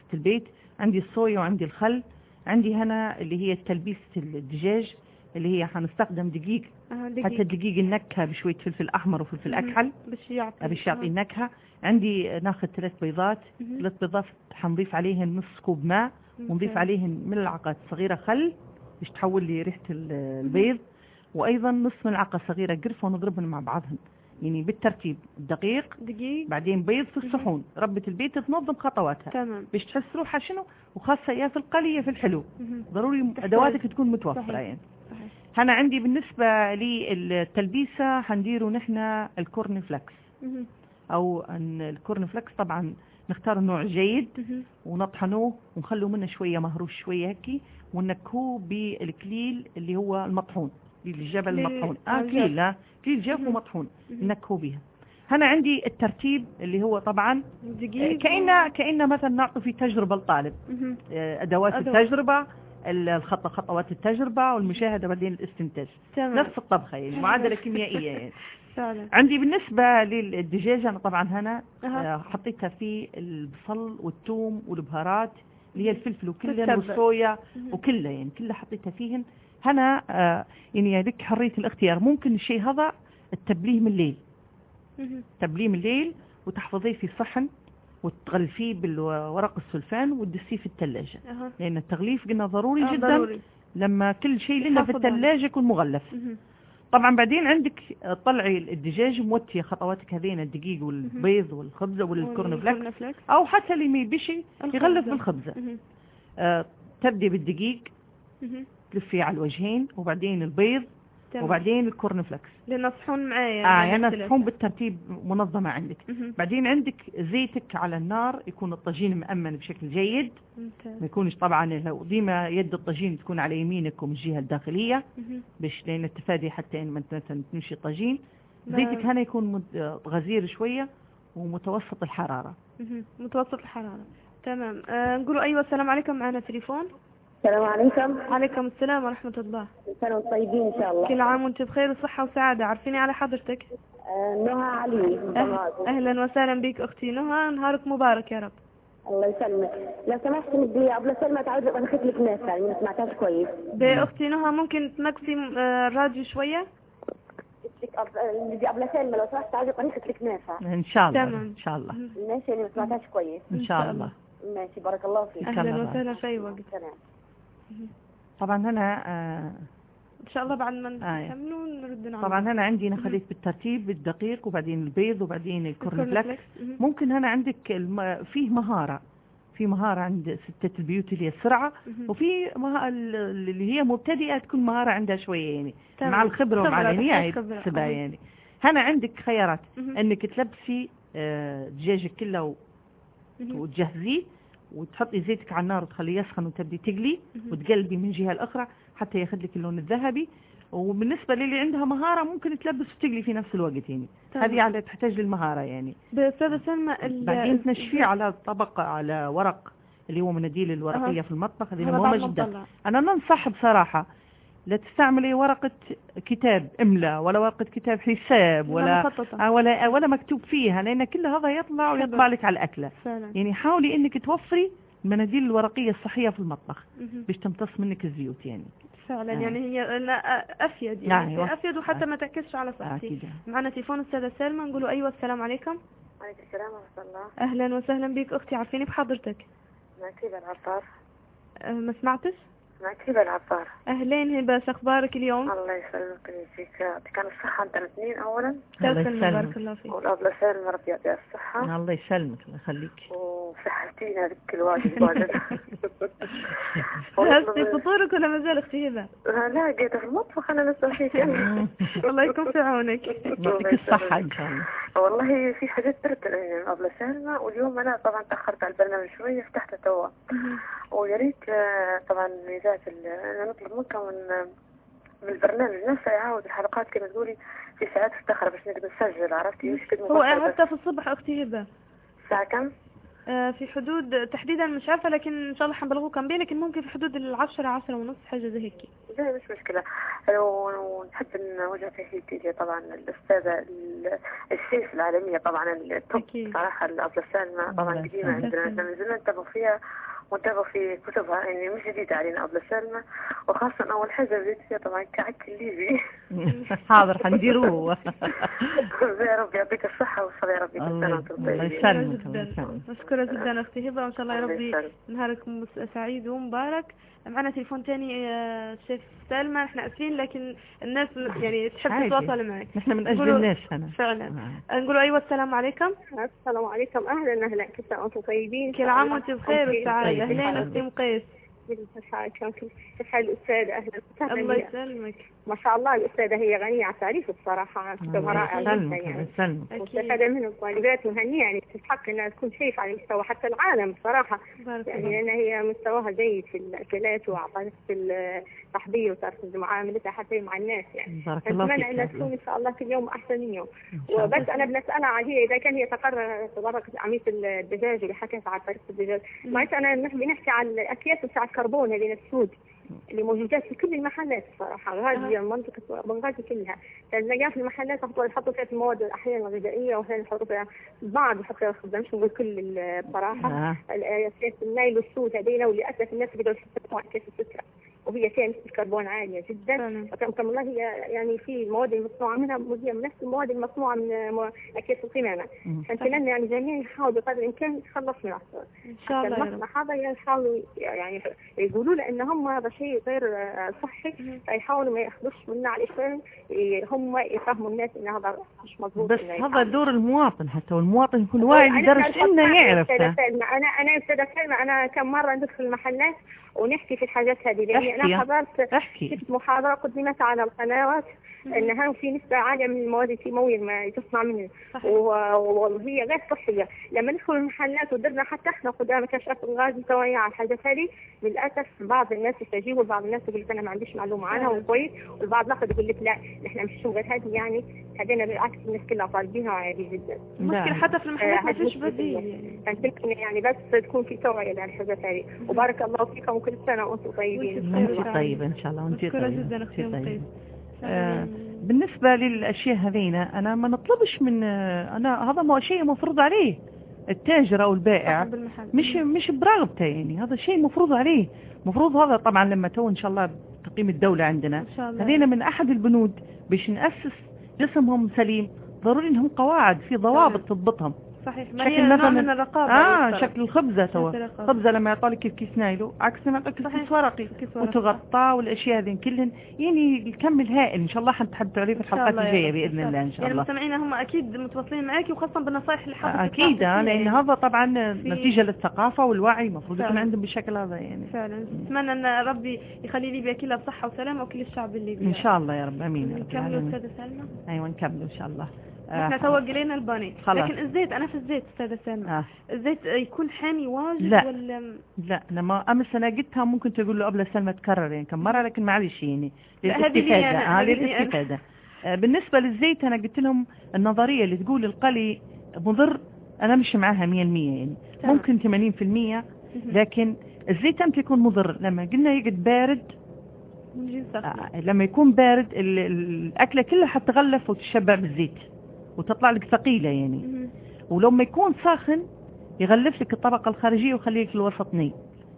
ست البيت. عندي الصويا وعندي الخل. عندي هنا اللي هي تلبيسة الدجاج اللي هي حنستخدم دقيق. آه حتى دقيقة الدقيق النكهة بشوية فلفل أحمر وفلفل. أكحل. باش يعطي. باش يعطي آه. النكهة. عندي ناخذ ثلاث بيضات. ثلاث بيضات حنضيف عليهن نص كوب ماء ونضيف. عليهن ملعقة صغيرة خل باش تحول لي ريحة ال- البيض. وأيضا نص ملعقة صغيرة قرفة ونضربهم مع بعضهن يعني بالترتيب. دقيق. دقيق. بعدين بيض في الصحون. ربة البيت تنظم خطواتها. تمام. باش تحس روحها شنو؟ وخاصة يا في القلي يا في الحلو. ضروري. أدواتك تكون متوفرة صحيح. يعني. هنا عندي بالنسبة للتلبيسة حنديروا نحن ال corn flakes. أو أن ال corn flakes طبعا نختار الجيد مهم. ونطحنوه ونخلوا منه شوية مهروش شوية هيك ونكهوه بالكليل اللي هو المطحون الجبل المطحون آه على كليل. لا كليل جاف. ومطحون مهم. نكهوا بها هنا عندي الترتيب اللي هو طبعا دقيق كأنه كأنه مثلا نعطي في تجربة للطالب مهم. آه، أدوات. التجربة الخط خطوات التجربة والمشاهدة بعدين الاستنتاج تمام نفس الطبخة يعني معادلة كيميائية يعني فعلا عندي بالنسبة للدجاجة أنا طبعا هنا. آه، حطيتها في البصل والثوم والبهارات اللي هي الفلفل وكلها. والصويا. وكلها يعني كلها حطيتها فيهن هنا آه، يعني لك حرية الاختيار ممكن الشيء هذا التبليه من الليل. تبليه من الليل وتحفظيه في صحن وتغلفيه بالورق السلفان وتدسيه في الثلاجة أها. لأن التغليف قلنا ضروري آه، جدا ضروري لما كل شيء لنا في. الثلاجة يكون مغلف مهم. طبعا بعدين عندك طلعي الدجاج موتية خطواتك هذين الدقيق والبيض والخبزة وال corn flakes. أو حتى اللي ما يبيشي يغلف الخبزة. بالخبزة. آه تبدي بالدقيق. تلفيه على الوجهين وبعدين البيض تمام. وبعدين ال corn flakes لأن صحون معايا آه يعني نختلف. صحون بالترتيب منظمة عندك مهم. بعدين عندك زيتك على النار يكون الطاجين مأمن بشكل جيد ممتاز. ما يكونش طبعا لو ديما يد الطاجين تكون على يمينك ومن الجهة الداخلية مهم. باش لين التفادي حتى إن ما تمشي طاجين. زيتك هنا يكون غزير شوية ومتوسط الحرارة مهم. متوسط الحرارة تمام آه نقولوا أيوة السلام عليكم معنا تليفون السلام عليكم. عليكم السلام ورحمة الله. كل سنة وأنتم طيبين إن شاء الله. كل عام وأنت بخير وصحة وسعادة. عرفيني على حضرتك. آه، نهى علي من أه-. أهلا وسهلا بك أختي. نهى نهارك مبارك يا رب. الله يسلمك. لو سمحت بدي قبل سلمى تعود أخذ لك ناس يعني ما سمعتهاش كويس. بأختي نهى ممكن تمكسي آه، الراديو شوية؟ قلت لك قبل- بدي قبل سلمى لو سمحت تعود طريقة لك ناسها إن شاء الله تمام. إن شاء الله. ماشي يعني ما سمعتهاش كويس. إن إن شاء الله. ماشي بارك الله فيك. الله. وسهلا في أي وقت. سلام طبعا هنا آه إن شاء الله بعد ما آه. نكملوا نرد نعمل طبعا هنا عندي أنا خليت بالترتيب الدقيق وبعدين البيض وبعدين ال corn flakes مهم. ممكن هنا عندك الم... فيه مهارة في مهارة عند ستة البيوت اللي هي السرعة. وفي مه... اللي هي مبتدئة تكون مهارة عندها شوية يعني. مع الخبرة ومع العناية أها. يعني هنا عندك خيارات. إنك تلبسي آه، دجاجك كلة. وتجهزيه وتحطي زيتك على النار وتخليه يسخن وتبدي تقلي. وتقلبي من جهة الأخرى حتى ياخذ لك اللون الذهبي وبالنسبة للي عندها مهارة ممكن تلبس وتقلي في نفس الوقت يعني تمام. هذه على تحتاج للمهارة يعني بأستاذة سلمى بعدين تنشفيه على طبق على ورق اللي هو مناديل الورقية أها. في المطبخ هذه مهمة جدا. أنا ننصح بصراحة لا تستعملي ورقة كتاب إملاء ولا ورقة كتاب حساب ولا آه، ولا ولا مكتوب فيها لأن كل هذا يطلع ويطبع لك على الأكلة. فعلا. يعني حاولي إنك توفري المناديل الورقية الصحية في المطبخ. باش تمتص منك الزيوت يعني. فعلا آه. يعني هي لا أفيد نعم، يعني أيوة. أفيد وحتى ما تعكسش على آه، صحتي أكيد. معنا تليفون أستاذة سلمى نقولوا أيوة السلام عليكم. عليكم السلام ورحمة الله. أهلا وسهلا بك أختي عارفيني بحضرتك. هبة العطار؟ ما سمعتش؟ معك هبة العطار أهلين هبة شو أخبارك اليوم؟ الله يسلمك ويجزيك يعطيك أنا الصحة أنت الاثنين أولا. الله تسلم يسلمك. بارك الله فيك. والأبلة سلمى ربي يعطيها الصحة. الله يسلمك الله يخليك. وصحتينا ذيك الواجب واجد هزتي فطورك ولا ما زال أختي هبة؟ لا قاعدة في المطبخ أنا لسه فيك الله يكون في عونك. يعطيك الصحة إن شاء الله. والله في حاجات درت يعني قبل سلمى واليوم أنا طبعا تأخرت على البرنامج شوية فتحته توا ويا ريت آه، طبعا ميزات ال- أنا نطلب منكم من من البرنامج نفسه يعاود الحلقات كما تقولي في ساعات متأخرة باش نقدر نسجل عرفتي مش كده هو. حتى في الصبح أختي هبة الساعة كم؟ آه، في حدود تحديدا مش عارفة لكن إن شاء الله حنبلغوك كم بيه لكن ممكن في حدود العشرة عشرة ونص حاجة زي هيك لا مش مشكلة ونحب نوجه تحياتي طبعا الأستاذة ال- الشيف العالمية طبعا التوب أكيد. صراحة الأبلة سلمى طبعا يسلمك. عندنا زمان نتابع فيها ونتابع في كتبها يعني مش جديدة علينا أبلة سلمى وخاصة أول حاجة بديت فيها طبعا كعك الليبي. حاضر حنديروه. يا رب يعطيك الصحة والصحة يا رب الله يسلمك الله جدا. يسلمك. مشكورة جدا أختي هبة وإن شاء الله يا ربي. نهارك سعيد ومبارك. معنا تليفون تاني آه، شيف سلمى. إحنا آسفين لكن الناس يعني تحب. تتواصل معك. نحن من نقولوا- الناس أنا فعلا. آه. نقولوا أيوه السلام عليكم. السلام عليكم. أهلا أهلا كل سنه وأنتم طيبين؟ كل عام وانت بخير والسعادة. طيب، الله. أختي مقيس. كيف أهلا. وسهلا الله يسلمك. ما شاء الله الأستاذة هي غنية عن التعريف الصراحه كتبها رائع جدا يعني. يسلمك. أكيد. واستفاد منه الطالبات وهنية يعني تستحق إنها تكون شيف على مستوى حتى العالم بصراحة. بارك يعني لأن هي مستواها جيد في الأكلات وعطت في التحضير وطريقه معاملتها حتى مع الناس يعني. بارك الله نتمنى فيك انها يا تكون. إن شاء الله كل يوم أحسن من يوم. إن. وبس أنا بنسالها عاديه إذا كان هي تقرر تطرق عمليه الدجاج اللي حكيت على طريقه الدجاج. معناتها أنا نحن بنحكي عن الأكياس بتاع الكربون اللي السود. اللي موجودات في كل المحلات الصراحه هذه منطقه بنغازي كلها. تلاقيها في المحلات يحطوا يحطوا فيها المواد أحيانا الغذائيه وأحيانا يحطوا فيها بعض يحطوا فيها الخبز مش نقول كل بصراحة. آه. النايل والسود هذيلا وللأسف الناس بيقدروا يستخدموا اكياس السكر. وهي فيها نسبة كربون عالية جدا. وكم الله هي يعني في المواد المصنوعه منها هي من نفس المواد المصنوعة من أكياس القمامة. فنتمنى يعني جميعا يحاولوا بقدر الإمكان يتخلص من العصر. إن شاء الله هذا يحاولوا يعني يقولوا له ان هم هذا شيء غير آه، صحي. فيحاولوا ما يأخذوش منا علشان ي- هم يفهموا الناس إن هذا مش مضبوط بس هذا. دور المواطن حتى والمواطن يكون واعي كان إنه يعرف. أنا أنا سلمى. أنا كم مرة ندخل المحلات ونحكي في الحاجات هذه لأني. أنا حضرت شفت محاضرة قدمت على القنوات إنها في نسبة عالية من المواد الكيماوية ما تصنع منه صحيح. و- وهي غير صحية. لما ندخل المحلات ودرنا حتى إحنا قدام كشف الغاز متوعية على الحاجات هذه للأسف بعض الناس يستجيبوا وبعض الناس يقول لك أنا ما عنديش معلومة عنها فعلا. وكويس. والبعض الآخر يقول لك لا نحن مش غير هذه يعني. هذينا بالعكس الناس كلها طالبينها عادي جدا. مشكلة لا. حتى في المحلات ما آه، فيش بديل. مشكلة. يعني يعني بس تكون في توعية للحاجات هذه. وبارك الله فيكم وكل سنة وأنتم طيبين. وأنت وانت خير. طيبة إن شاء الله. وأنت مشكورة طيبة. جدا أختي بالنسبة للأشياء هذينا أنا ما نطلبش من آه، أنا هذا شيء مفروض عليه. التاجر أو البائع مش مش برغبته يعني هذا شيء مفروض عليه. مفروض هذا طبعا لما تو إن شاء الله تقييم الدولة عندنا. هذينا من أحد البنود باش نأسس جسمهم سليم ضروري لهم قواعد في ضوابط تضبطهم. صحيح ما شكل هي نوع من الرقابة آه. شكل الخبزة توا. خبزة لما يعطولك كيف كيس نايلو عكس ما يعطولك. كيس ورقي. وتغطى والأشياء هذه كلهن يعني الكم الهائل إن شاء الله حنتحدثوا عليه في الحلقات الجاية. بإذن الله إن شاء يعني الله مستمعينا هم أكيد متواصلين معك وخاصة بالنصائح اللي حضرتك أكيد آه، لأن يعني. هذا طبعا نتيجة للثقافة والوعي المفروض يكون. عندهم بالشكل هذا يعني فعلا اتمنى أن ربي يخلي ليبيا كلها بصحة وسلامة وكل الشعب الليبي إن شاء الله يا رب آمين نكملوا. أستاذة سلمى أيوه نكمل إن شاء الله إحنا قلينا البانيه. خلاص. لكن الزيت أنا في الزيت استاذة سلمى آه. الزيت يكون حامي واجد لا. ولا؟ لا أنا ما امس أنا قلتها ممكن تقول له قبل سلمى تكرر يعني كم مرة؟ لكن معلش يعني للاستفادة. أنا. للاستفاده آه، بالنسبة للزيت أنا قلت لهم النظرية اللي تقول القلي مضر. أنا مش معاها 100% يعني. تمام. ممكن 80% لكن الزيت إمتى يكون مضر. لما قلنا يقعد بارد. آه، لما يكون بارد ال- ال- الأكلة كلها حتغلف وتشبع بالزيت. وتطلع لك ثقيلة يعني. ولما يكون ساخن يغلف لك الطبقة الخارجية ويخلي لك الوسط ني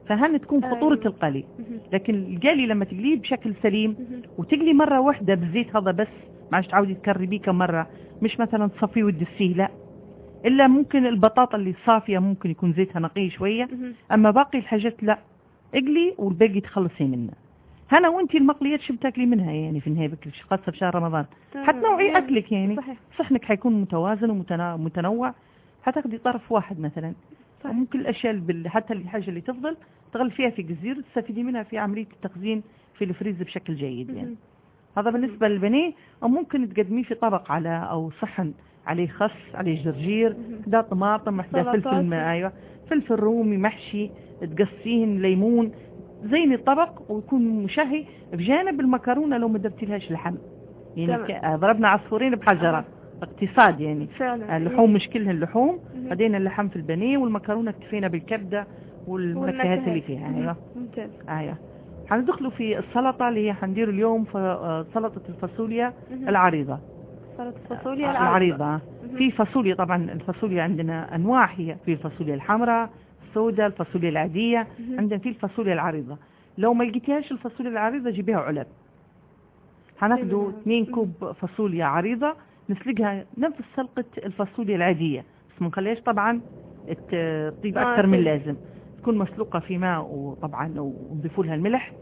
فهنا تكون خطورة أيوة. القلي مهم. لكن القلي لما تقليه بشكل سليم. وتقلي مرة واحدة بالزيت هذا بس ما عادش تعودي تكربيه كم مرة مش مثلا تصفيه وتدسيه لا إلا ممكن البطاطا اللي صافية ممكن يكون زيتها نقي شوية. أما باقي الحاجات لا اقلي والباقي تخلصي منه هنا وانت المقليات شو بتاكلي منها يعني في النهاية بك- خاصة في شهر رمضان تمام. حتى نوعي يعني أكلك يعني صحيح صحنك حيكون متوازن ومتنوع حتاخدي طرف واحد مثلا صحيح. ممكن بال- حتى الحاجة اللي تفضل تغلفيها في جزير تستفيدي منها في عملية التخزين في الفريز بشكل جيد يعني. هذا بالنسبة للبنيه أو ممكن تقدميه في طبق على أو صحن عليه خس عليه جرجير. ده طماطم سلطات. فلفل ما أيوة فلفل رومي محشي تقصين ليمون زين الطبق ويكون مشهي بجانب المكرونة لو ما درتي لهاش لحم. يعني. ك- ضربنا عصفورين بحجرة اقتصاد يعني. فعلا. اللحوم مش كلها اللحوم. بعدين اللحم في البانيه والمكرونة اكتفينا بالكبدة والمنكهات اللي فيها. أيوه. ممتاز. أيوه. حندخلوا في السلطة اللي هي حندير اليوم آه، سلطة الفاصوليا مهم. العريضة. سلطة فاصوليا العريضة. مهم. في فاصوليا طبعا. الفاصوليا عندنا أنواع هي. في الفاصوليا الحمراء السوداء الفاصوليا العادية مهم. عندنا في الفاصوليا العريضة لو ما لقيتيهاش الفاصوليا العريضة جيبيها علب هناخدوا جيبها. 2 كوب فاصوليا عريضة نسلقها نفس سلقة الفاصوليا العادية بس ما نخليهاش طبعا تطيب أكثر من. اللازم تكون مسلوقة في ماء وطبعا ونضيفوا لها الملح.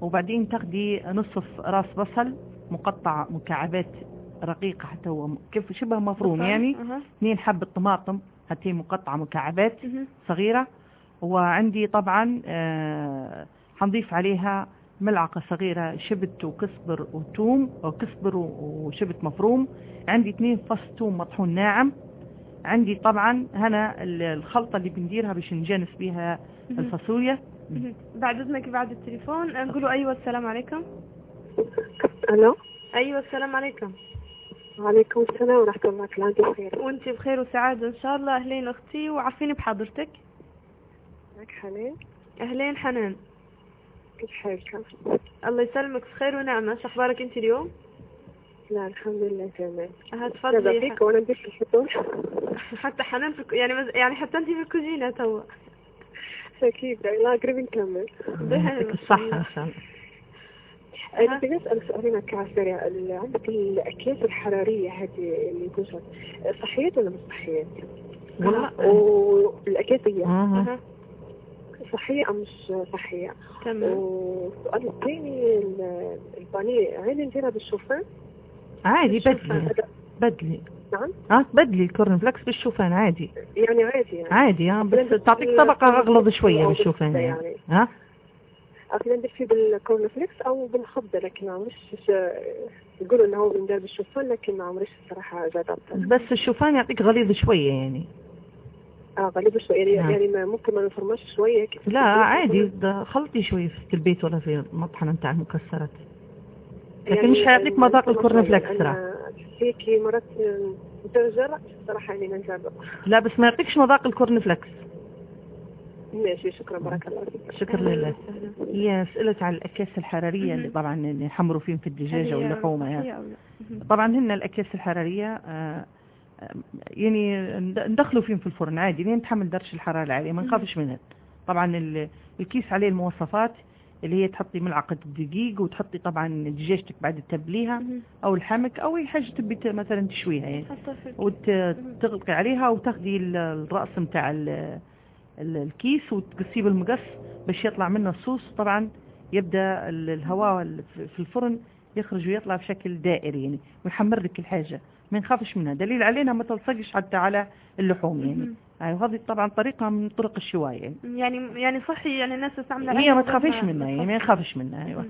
وبعدين تاخدي نصف راس بصل مقطع مكعبات رقيقة حتى هو كيف شبه مفروم. يعني. اثنين حبة طماطم هي مقطعة مكعبات. صغيرة وعندي طبعا آه، حنضيف عليها ملعقة صغيرة شبت وكسبر وتوم أو كسبر و- وشبت مفروم. عندي اثنين فص توم مطحون ناعم. عندي طبعا هنا ال- الخلطة اللي بنديرها باش نجانس بيها مهم. الفاصوليا. بعد إذنك بعد التليفون نقولوا أيوه السلام عليكم. ألو؟ أيوه السلام عليكم. وعليكم السلام ورحمة الله عام بخير وانت بخير وسعادة إن شاء الله أهلين أختي وعارفين بحضرتك. معك حنان. أهلين حنان. كيف حالك؟ الله يسلمك بخير ونعمة. شو أخبارك أنت اليوم؟ لا الحمد لله تمام. ها تفضلي. فيك؟ وأنا ندير في الفطور حتى حنان في يعني مز... يعني حتى أنت في الكوزينة توا. أكيد لا قريب نكمل يعطيك الصحة إن شاء الله أنا بدي اسالك سؤالين هكا على السريع ال- عندك الأكياس الحرارية هذه اللي توجد صحيات ولا مش صحيات؟ والله. والأكياس هي. صحية ام مش صحية؟ تمام. والسؤال الثاني ال- البانيه عادي نديرها بالشوفان؟ عادي. بدلي. بدلي. نعم. آه بدلي ال corn flakes بالشوفان عادي. يعني عادي يعني. عادي آه بس تعطيك طبقة أغلظ شوية بالشوفان يعني. يعني. ها؟ أصلا ندير فيه بال corn flakes أو بالخبزة لكن عمرش يقولوا إنه هو بندير بالشوفان لكن ما عمرش الصراحة جربت بس الشوفان يعطيك غليظ شوية يعني. آه غالبا شوي يعني, نعم. يعني ما ممكن ما نفرماش شوية لا عادي. ده خلطي شوية في البيت ولا في المطحنة نتاع المكسرات. لكن مش حيعطيك مذاق ال corn flakes ترى. أنا هيك مرات جربت الصراحة يعني نجرب. لا بس ما يعطيكش مذاق ال corn flakes ماشي شكرا. بارك الله فيك. شكرا لله. هي أسئلة على الأكياس الحرارية اللي طبعا اللي يحمروا فيهم في الدجاجة واللحوم يعني. طبعا هن الأكياس الحرارية آه، يعني ندخلوا فيهم في الفرن عادي لين تحمل درجة الحرارة العالية ما نخافش منها. طبعا ال- الكيس عليه المواصفات اللي هي تحطي ملعقة دقيق وتحطي طبعا دجاجتك بعد تبليها. أو الحمك أو أي حاجة تبي مثلا تشويها يعني. وتغلقي عليها وتاخدي ال- الرأس متاع ال- ال- الكيس وتقصيه بالمقص باش يطلع منه الصوص. طبعا يبدأ ال- الهواء ال- في- في الفرن يخرج ويطلع بشكل دائري يعني ويحمر لك الحاجة. ما نخافش منها دليل علينا ما تلصقش حتى على اللحوم يعني مهم. هاي وهذه طبعا طريقة من طرق الشواية يعني يعني يعني صحي يعني الناس تستعمل هي ما تخافش منها يعني ما نخافش منها أيوه.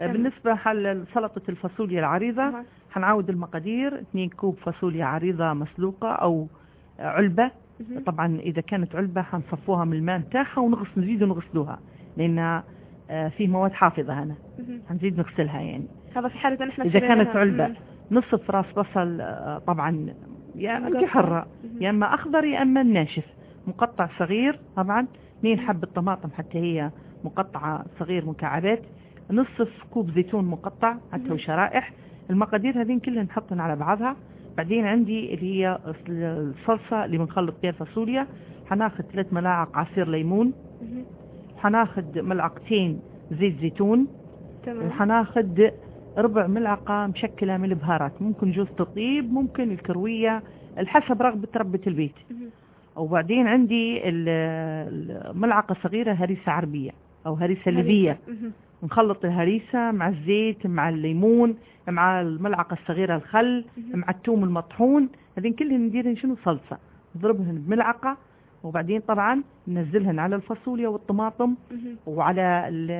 آه،. بالنسبة حل سلطة الفاصوليا العريضة. هنعود المقادير 2 كوب فاصوليا عريضة مسلوقة أو علبة. طبعا إذا كانت علبة هنصفوها من الماء نتاعها ونغسل نزيد نغسلوها لأنها آه، فيه مواد حافظة هنا. هنزيد نغسلها يعني هذا في حالة إحنا إذا كانت علبة. نصف راس بصل آه، طبعا يا. أنت حرة. يا إما أخضر يا إما ناشف مقطع صغير طبعا اثنين حبة طماطم حتى هي مقطعة صغير مكعبات. نصف كوب زيتون مقطع حتى شرائح المقادير هذين كلها نحطهم على بعضها. بعدين عندي اللي هي الصلصة اللي بنخلط فيها الفاصوليا. هناخد ثلاث ملاعق عصير ليمون. مهم. هناخد ملعقتين زيت زيتون. تمام. وحناخد ربع ملعقة مشكلة من البهارات. ممكن جوز الطيب ممكن الكروية الحسب رغبة ربة البيت. وبعدين عندي ال- ال- ملعقة صغيرة هريسة عربية أو هريسة ليبية. نخلط الهريسة مع الزيت مع الليمون مع الملعقة الصغيرة الخل. مع الثوم المطحون. هذين كلهم نديرهم شنو؟ صلصة. نضربهن بملعقة وبعدين طبعا ننزلهن على الفاصوليا والطماطم. وعلى ال-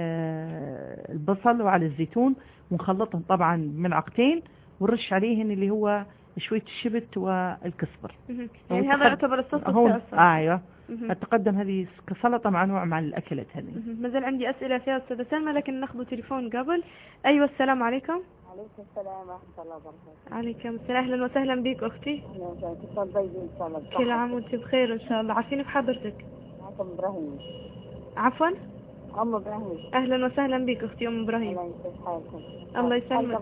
البصل وعلى الزيتون ونخلطهم طبعا بملعقتين ونرش عليهن اللي هو شوية الشبت والكسبر. يعني هذا يعتبر الصوص هون آه أيوه. اتقدم هذه كسلطة مع نوع من الأكلات هذه مهم. ما زال عندي أسئلة فيها أستاذة سلمى لكن ناخذ تليفون قبل أيوه السلام عليكم عليكم السلام ورحمة الله وبركاته. عليكم السلام. أهلا وسهلا بك أهلا كل طيبين إن شاء الله. كل عام وأنت بخير إن شاء الله. عارفين بحضرتك. معكم إبراهيم. عفوا. أم إبراهيم. أهلا وسهلا بك أختي أم إبراهيم. الله الله يسلمك.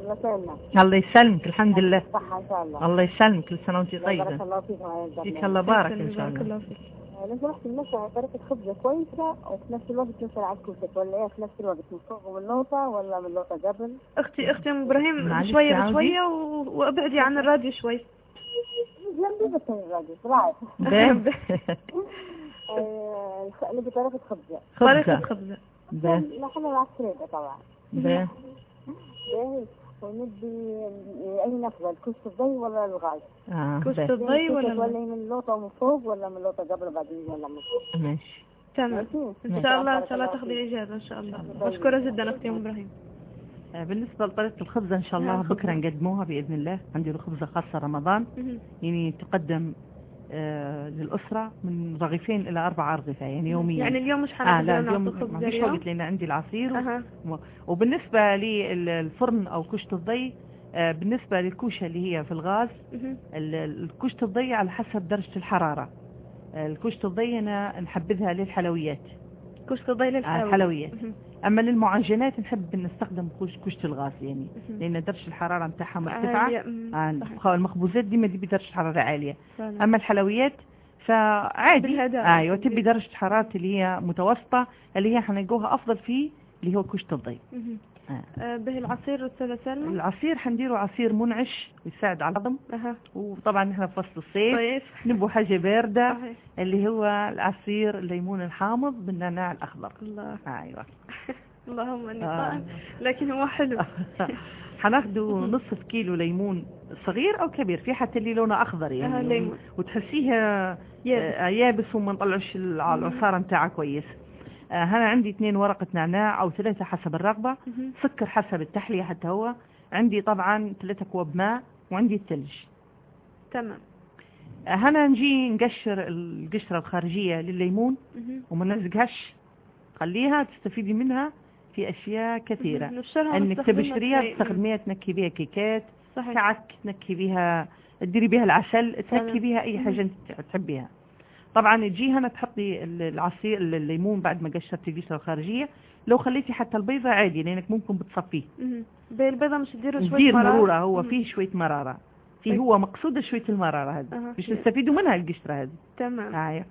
الله يسلمك الحمد لله. صحة إن شاء الله. الله يسلمك. كل سنة وانت بارك طيبة الله على البرنامج. فيك الله بارك إن شاء بارك الله الله فيك. لو سمحت المسا طريقة خبزة كويسة وفي نفس الوقت تنشر على الكوسة ولا إيه في نفس الوقت من فوق من اللوطة ولا من اللوطة قبل؟ أختي أختي أم إبراهيم معلش شوية تعودي. بشوية و- وأبعدي عن الراديو شوي جنبي بس الراجل رايح باهي. آه، نبي طريقة خبزة خبزة. لا إحنا مع السريدة طبعا باهي. ونبي أي نفذة الكوسة الضي ولا الغاز؟ كوسة باهي. الضي ولا ولا لا؟ من اللوطة من فوق ولا من اللوطة قبل بعدين ولا من فوق؟ ماشي تمام؟ إن شاء الله إن شاء الله تاخذي الاجابه إن شاء الله مشكورة جدا أختي أم إبراهيم آه، بالنسبة لطريقة الخبزة إن شاء الله نعم،. بكرة نقدموها بإذن الله عندي خبزة خاصة رمضان. يعني تقدم للأسرة من رغيفين إلى أربع أرغفة يعني يوميا. يعني اليوم مش آه حنقدر لا اليوم ما فيش وقت لأن عندي العصير. أها. و- وبالنسبة للفرن أو كشت الضي آه، بالنسبة للكوشة اللي هي في الغاز مهم. ال- الكشت الضي على حسب درجة الحرارة. آه، الكشت الضي أنا نحبذها للحلويات. كشك ضي آه، للحلوى الحلويات. مهم. أما للمعجنات نحب نستخدم كوش- كشت الغاز يعني. لأن درجة الحرارة متاعها مرتفعة. آه،. المخبوزات ديما دي بدرجة حرارة عالية. أما الحلويات فعادي بالهداء. أيوه تبي درجة حرارة اللي هي متوسطة اللي هي حنلقوها أفضل فيه اللي هو كشت الضي مهم. آه. آه، به العصير أستاذة سلمى. العصير حنديره عصير منعش يساعد على الهضم أها. وطبعا نحن في فصل الصيف. طيب. نبو حاجة باردة. صحيح. اللي هو العصير الليمون الحامض بالنعناع الأخضر. الله. أيوه. اللهم إني آه. لكن هو حلو. حناخده نصف كيلو ليمون صغير أو كبير. في حتى اللي لونه أخضر آه، يعني ليمون. وتحسيها يابس. آه، يابس وما نطلعش الع- العصارة نتاعها كويس. آه، هنا عندي اثنين ورقة نعناع أو ثلاثة حسب الرغبة مهم. سكر حسب التحلية حتى هو. عندي طبعا ثلاثة كوب ماء وعندي الثلج. تمام. آه، هنا نجي نقشر القشرة الخارجية للليمون. وما نلزقهاش خليها تستفيدي منها في نشرها إنك ونستخدمها تبشريها تستخدميها تنكي بها كيكات صحيح. كعك تنكي بها تديري بها العسل. تنكي بها أي حاجة أنت تحبيها. طبعا تجي هنا تحطي ال- العصير الليمون بعد ما قشرتي القشره الخارجيه لو خليتي حتى البيضة عادي لأنك ممكن بتصفيه. البيضة مش تديروا تدير مرارة؟ مرورة هو مهم. فيه شوية مرارة. فيه طيب. هو مقصود شوية المرارة هذه. باش نستفيدوا منها القشرة هذه. تمام. آه.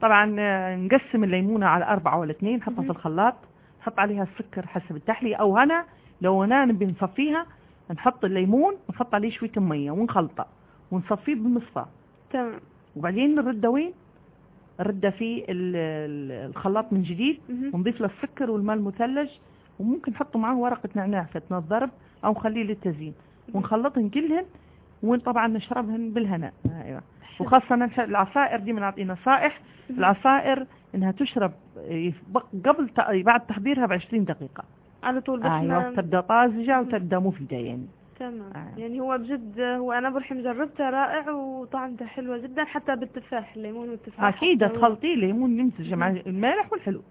طبعا نقسم الليمونة على أربعة ولا اثنين نحطها. في الخلاط. نحط عليها السكر حسب التحلية. أو هنا لو أنا نبي نصفيها نحط الليمون ونحط عليه شوية مية ونخلطه. ونصفيه بالمصفى تمام. وبعدين نرده وين؟ نرده في ال- ال- الخلاط من جديد. ونضيف له السكر والماء المثلج وممكن نحط معاه ورقة نعناع أثناء الضرب أو نخليه للتزيين. ونخلطهن كلهن وطبعا نشربهن بالهناء. أيوه. وخاصة العصائر دي بنعطي نصائح. العصائر إنها تشرب قبل بعد تحضيرها ب 20 دقيقة. على طول بس أيوه. تبدأ طازجة وتبدأ مفيدة يعني. تمام آه. يعني هو بجد هو أنا برحم جربته رائع وطعمته حلوة جدا حتى بالتفاح الليمون والتفاح هو- تخلطيه ليمون يمزج مع المالح والحلو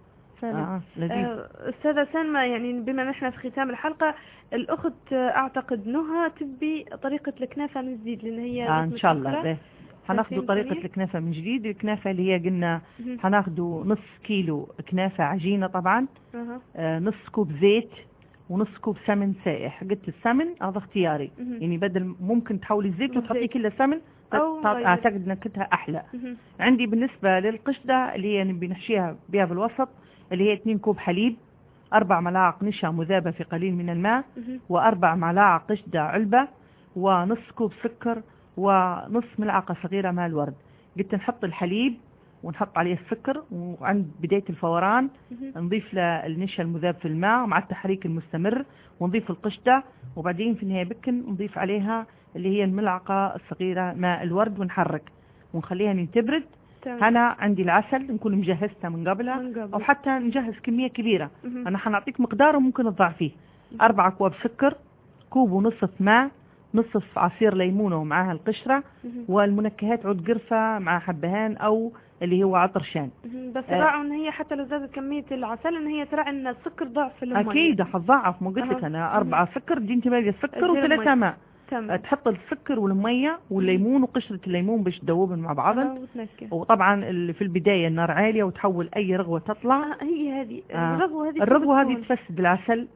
لذيذ آه، أستاذة سلمى يعني بما نحن في ختام الحلقة الأخت آه، أعتقد نهى تبي طريقة الكنافة من جديد لأن هي آه إن شاء الله. به هناخدوا طريقة طريقة؟ الكنافة من جديد الكنافة اللي هي قلنا. هناخدوا نص كيلو كنافة عجينة طبعا. آه نص كوب زيت ونص كوب سمن سائح قلت السمن هذا اختياري. يعني بدل ممكن تحولي الزيت. وتحطي كله سمن. أعتقد نكهتها أحلى. عندي بالنسبة للقشدة اللي هي نبي نحشيها بها بالوسط اللي هي 2 كوب حليب أربع ملاعق نشا مذابة في قليل من الماء. وأربع ملاعق قشدة علبة ونص كوب سكر ونص ملعقة صغيرة ماء الورد قلت نحط الحليب ونحط عليه السكر وعند بداية الفوران. نضيف له النشا المذاب في الماء مع التحريك المستمر ونضيف القشدة وبعدين في النهاية بكن نضيف عليها اللي هي الملعقة الصغيرة ماء الورد ونحرك ونخليها من تبرد تمام. هنا عندي العسل نكون مجهزتها من قبلها من قبل. أو حتى نجهز كمية كبيرة مهم. أنا حنعطيك مقدار وممكن تضاعفيه أربعة كوب سكر كوب ونصف ماء نصف عصير ليمونة ومعاها القشرة مهم. والمنكهات عود قرفة مع حبهان أو اللي هو عطرشان مهم. بس آه. راعوا إن هي حتى لو زادت كمية العسل إن هي تراعي إن السكر ضعف في المية أكيد حتضاعف ما قلت لك. أنا أربعة سكر دي أنت باقي السكر وثلاثة. ماء تمام تحط السكر والمية والليمون وقشرة الليمون باش تذوبن مع آه، وتنكه وطبعا في البداية النار عالية وتحول أي رغوة تطلع آه، هي هذه آه. الرغوة هذه الرغوة هذه؟ تفسد العسل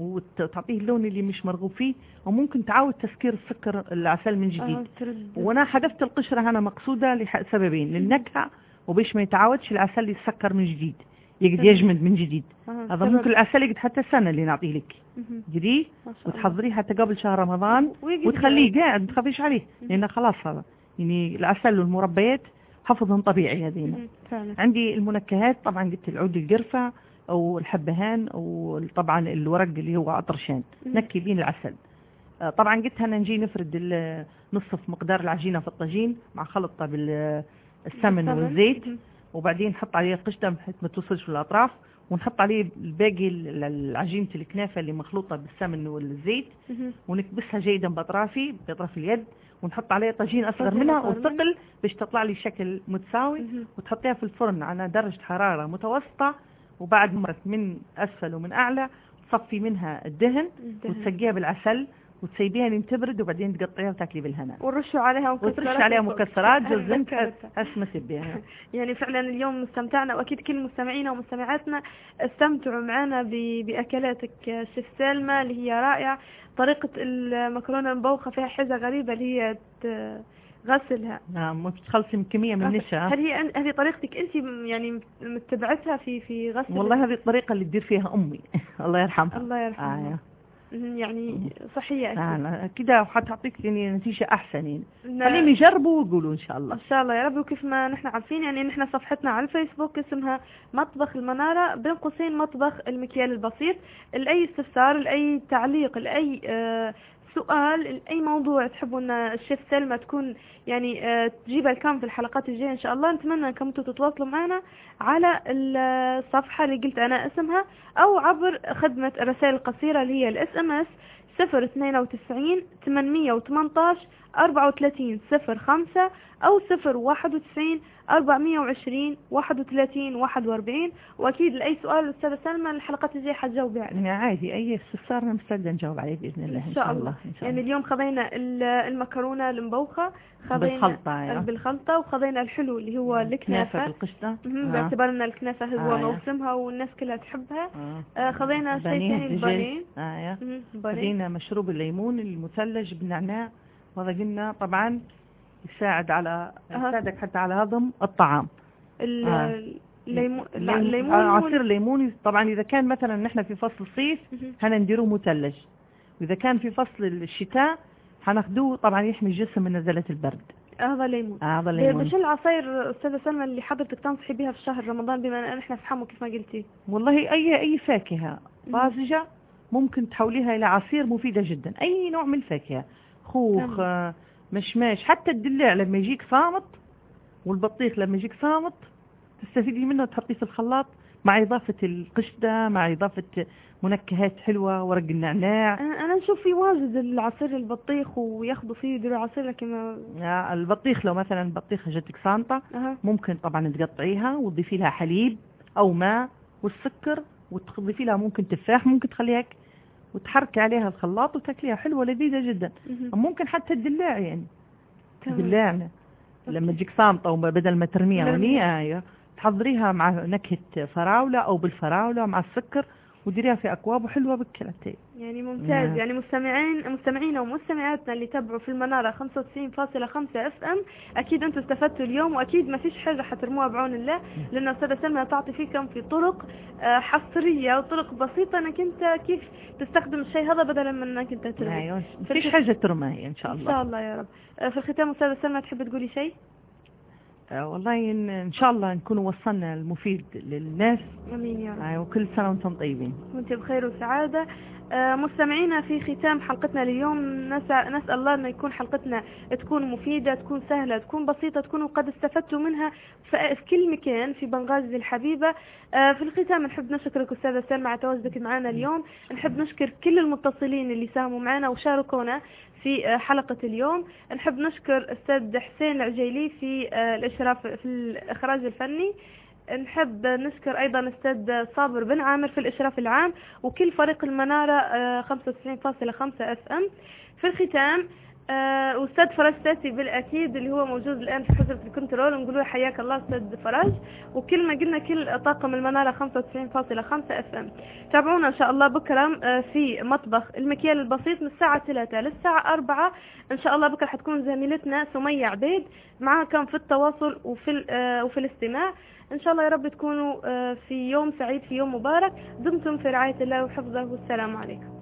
وتعطيه اللون اللي مش مرغوب فيه وممكن تعاود تسكير السكر العسل من جديد. آه، وأنا حذفت القشرة هنا مقصودة لسببين للنكهة وباش ما يتعودش العسل يتسكر من جديد يقعد تمام. يجمد من جديد. آه، هذا. ممكن العسل يقعد حتى سنة اللي نعطيه لك. الله. وتحضريه حتى قبل شهر رمضان وتخليه قاعد ما تخافيش عليه مم. لأنه خلاص هذا. يعني العسل والمربيات حفظهم طبيعي هذين عندي المنكهات طبعا قلت العود القرفة أو الحبهان أو طبعا الورق اللي هو عطرشان. نكي بين العسل آه، طبعا قلت هنا نجي نفرد نصف مقدار العجينة في الطاجين مع خلطة بالسمن والزيت. وبعدين نحط عليه القشطة بحيث ما توصلش في الأطراف ونحط عليه الباقي ال- ال- عجينة الكنافة اللي مخلوطة بالسمن والزيت. ونكبسها جيدا بأطرافي بأطراف اليد ونحط عليها طاجين أصغر منها وثقل باش تطلع لي شكل متساوي. وتحطيها في الفرن على درجة حرارة متوسطة وبعد مرت من أسفل ومن أعلى تصفي منها الدهن الدهن. وتسقيها بالعسل وتسيبيها لين تبرد وبعدين تقطعيها وتاكلي بالهنا ورشوا عليها مكسرات وترش عليها. مكسرات جوز ذكرتها. اسمه تبيها يعني فعلا اليوم استمتعنا وأكيد كل مستمعينا ومستمعاتنا استمتعوا معنا بأكلاتك شيف سلمى اللي هي رائعة طريقة المكرونة المبوخة فيها حاجة غريبة اللي هي غسلها. نعم بتخلصي من كمية من النشا. هل هي أن- هذه طريقتك انت م- يعني متبعتها في في غسل؟ والله هذه الطريقة اللي تدير فيها أمي. الله يرحمها. الله يرحمها. آه. يعني صحية أكيد. آه كده حتعطيك يعني نتيجة أحسن يعني. ن- خليهم يجربوا ويقولوا إن شاء الله. إن شاء الله يا رب. وكيف ما نحن عارفين يعني نحن صفحتنا على الفيسبوك اسمها مطبخ المنارة بين قوسين مطبخ المكيال البسيط. لأي استفسار لأي تعليق لأي آه، سؤال لأي موضوع تحبوا ان الشيف سلمى تكون يعني آه، تجيبها لكم في الحلقات الجاية إن شاء الله. نتمنى أنكم تتواصلوا معنا على الصفحة اللي قلت أنا اسمها أو عبر خدمة الرسائل القصيرة اللي هي ال SMS 092 818 34 05 أو 091 420 31 41 وأكيد لأي سؤال أستاذة سلمى الحلقات الجاية حتجاوبي عليه يعني عادي أي استفسار مستعدة نجاوب عليه بإذن الله إن شاء الله. إن شاء يعني الله. اليوم خذينا ال- المكرونة المبوخة خذينا بالخلطة يا. بالخلطة وخذينا الحلو اللي هو كنافة الكنافة. بالقشطة. آه. باعتبار ان الكنافة هو آه،. موسمها والناس كلها تحبها. آه. آه، خذينا شيء ثاني. البانيه آه البانيه خذينا مشروب الليمون المثلج بالنعناع. وهذا قلنا طبعا يساعد على. يساعدك حتى على هضم الطعام. ال- آه. الليمون لا، الليمون- الليمون آه، عصير الليمون طبعا إذا كان مثلا نحن في فصل الصيف مهم. هنديروه مثلج. وإذا كان في فصل الشتاء هناخدوه طبعا يحمي الجسم من نزلة البرد. هذا ليمون. آه، هذا بش الليمون العصاير أستاذة سلمى اللي حضرتك تنصحي بها في شهر رمضان بما أن إحنا في حمو كيف ما قلتي. والله أي أي فاكهة مم. طازجة ممكن تحوليها إلى عصير مفيدة جدا. أي نوع من الفاكهة. خوخ تمام. آه، مشماش. حتى الدلاع لما يجيك صامت والبطيخ لما يجيك صامت تستفيدي منه تحطيه في الخلاط مع إضافة القشدة مع إضافة منكهات حلوة ورق النعناع. أنا نشوف في واجد العصير البطيخ وياخذوا فيه يديروا عصير لكن البطيخ لو مثلا البطيخة جاتك صامتة ممكن طبعا تقطعيها وتضيفي لها حليب أو ماء والسكر وتضيفي لها ممكن تفاح ممكن تخليها هيك وتحركي عليها الخلاط وتاكليها. حلوة لذيذة جدا. ممكن حتى الدلاع يعني. دلاعنا لما تجيك صامتة وبدل ما ترميها. ونية أيوه. تحضريها مع نكهة فراولة أو بالفراولة مع السكر. وديريها في أكواب وحلوة بالكلتين يعني ممتاز. نعم. يعني مستمعين مستمعينا ومستمعاتنا اللي تابعوا في المنارة 95.5 اف ام أكيد أنتم استفدتوا اليوم وأكيد ما فيش حاجة حترموها بعون الله لأن أستاذة سلمى تعطي فيكم في طرق آه، حصرية وطرق بسيطة إنك أنت كيف تستخدم الشيء هذا بدلا من إنك أنت ترمي. أيوه مفيش حاجة ترمى هي إن شاء إن الله شاء الله يا رب. آه، في الختام أستاذة سلمى تحب تقولي شيء؟ والله إن, إن شاء الله نكون وصلنا المفيد للناس. آمين يا رب. آه، وكل سنة وأنتم طيبين. وأنت بخير وسعادة. آه، مستمعينا في ختام حلقتنا اليوم نسأل الله أن يكون حلقتنا تكون مفيدة تكون سهلة تكون بسيطة تكونوا قد استفدتوا منها في في كل مكان في بنغازي الحبيبة. آه، في الختام نحب نشكرك أستاذة سلمى على تواجدك معنا اليوم. نحب نشكر كل المتصلين اللي ساهموا معنا وشاركونا في آه، حلقة اليوم. نحب نشكر أستاذ حسين العجيلي في آه، الإشراف في الإخراج الفني. نحب نشكر أيضا أستاذ صابر بن عامر في الإشراف العام وكل فريق المنارة آه، 95.5 FM. في الختام آه، أستاذ فراج تاسي بالأكيد اللي هو موجود الآن في حجرة ال control نقول له حياك الله أستاذ فراج وكل ما قلنا كل طاقم المنارة 95.5 FM تابعونا إن شاء الله بكرة آه، في مطبخ المكيال البسيط من الساعة 3 للساعة 4 إن شاء الله بكرة حتكون زميلتنا سمية عبيد معاكم في التواصل وفي آه، وفي الاستماع. إن شاء الله يا رب تكونوا في يوم سعيد في يوم مبارك. دمتم في رعاية الله وحفظه. والسلام عليكم.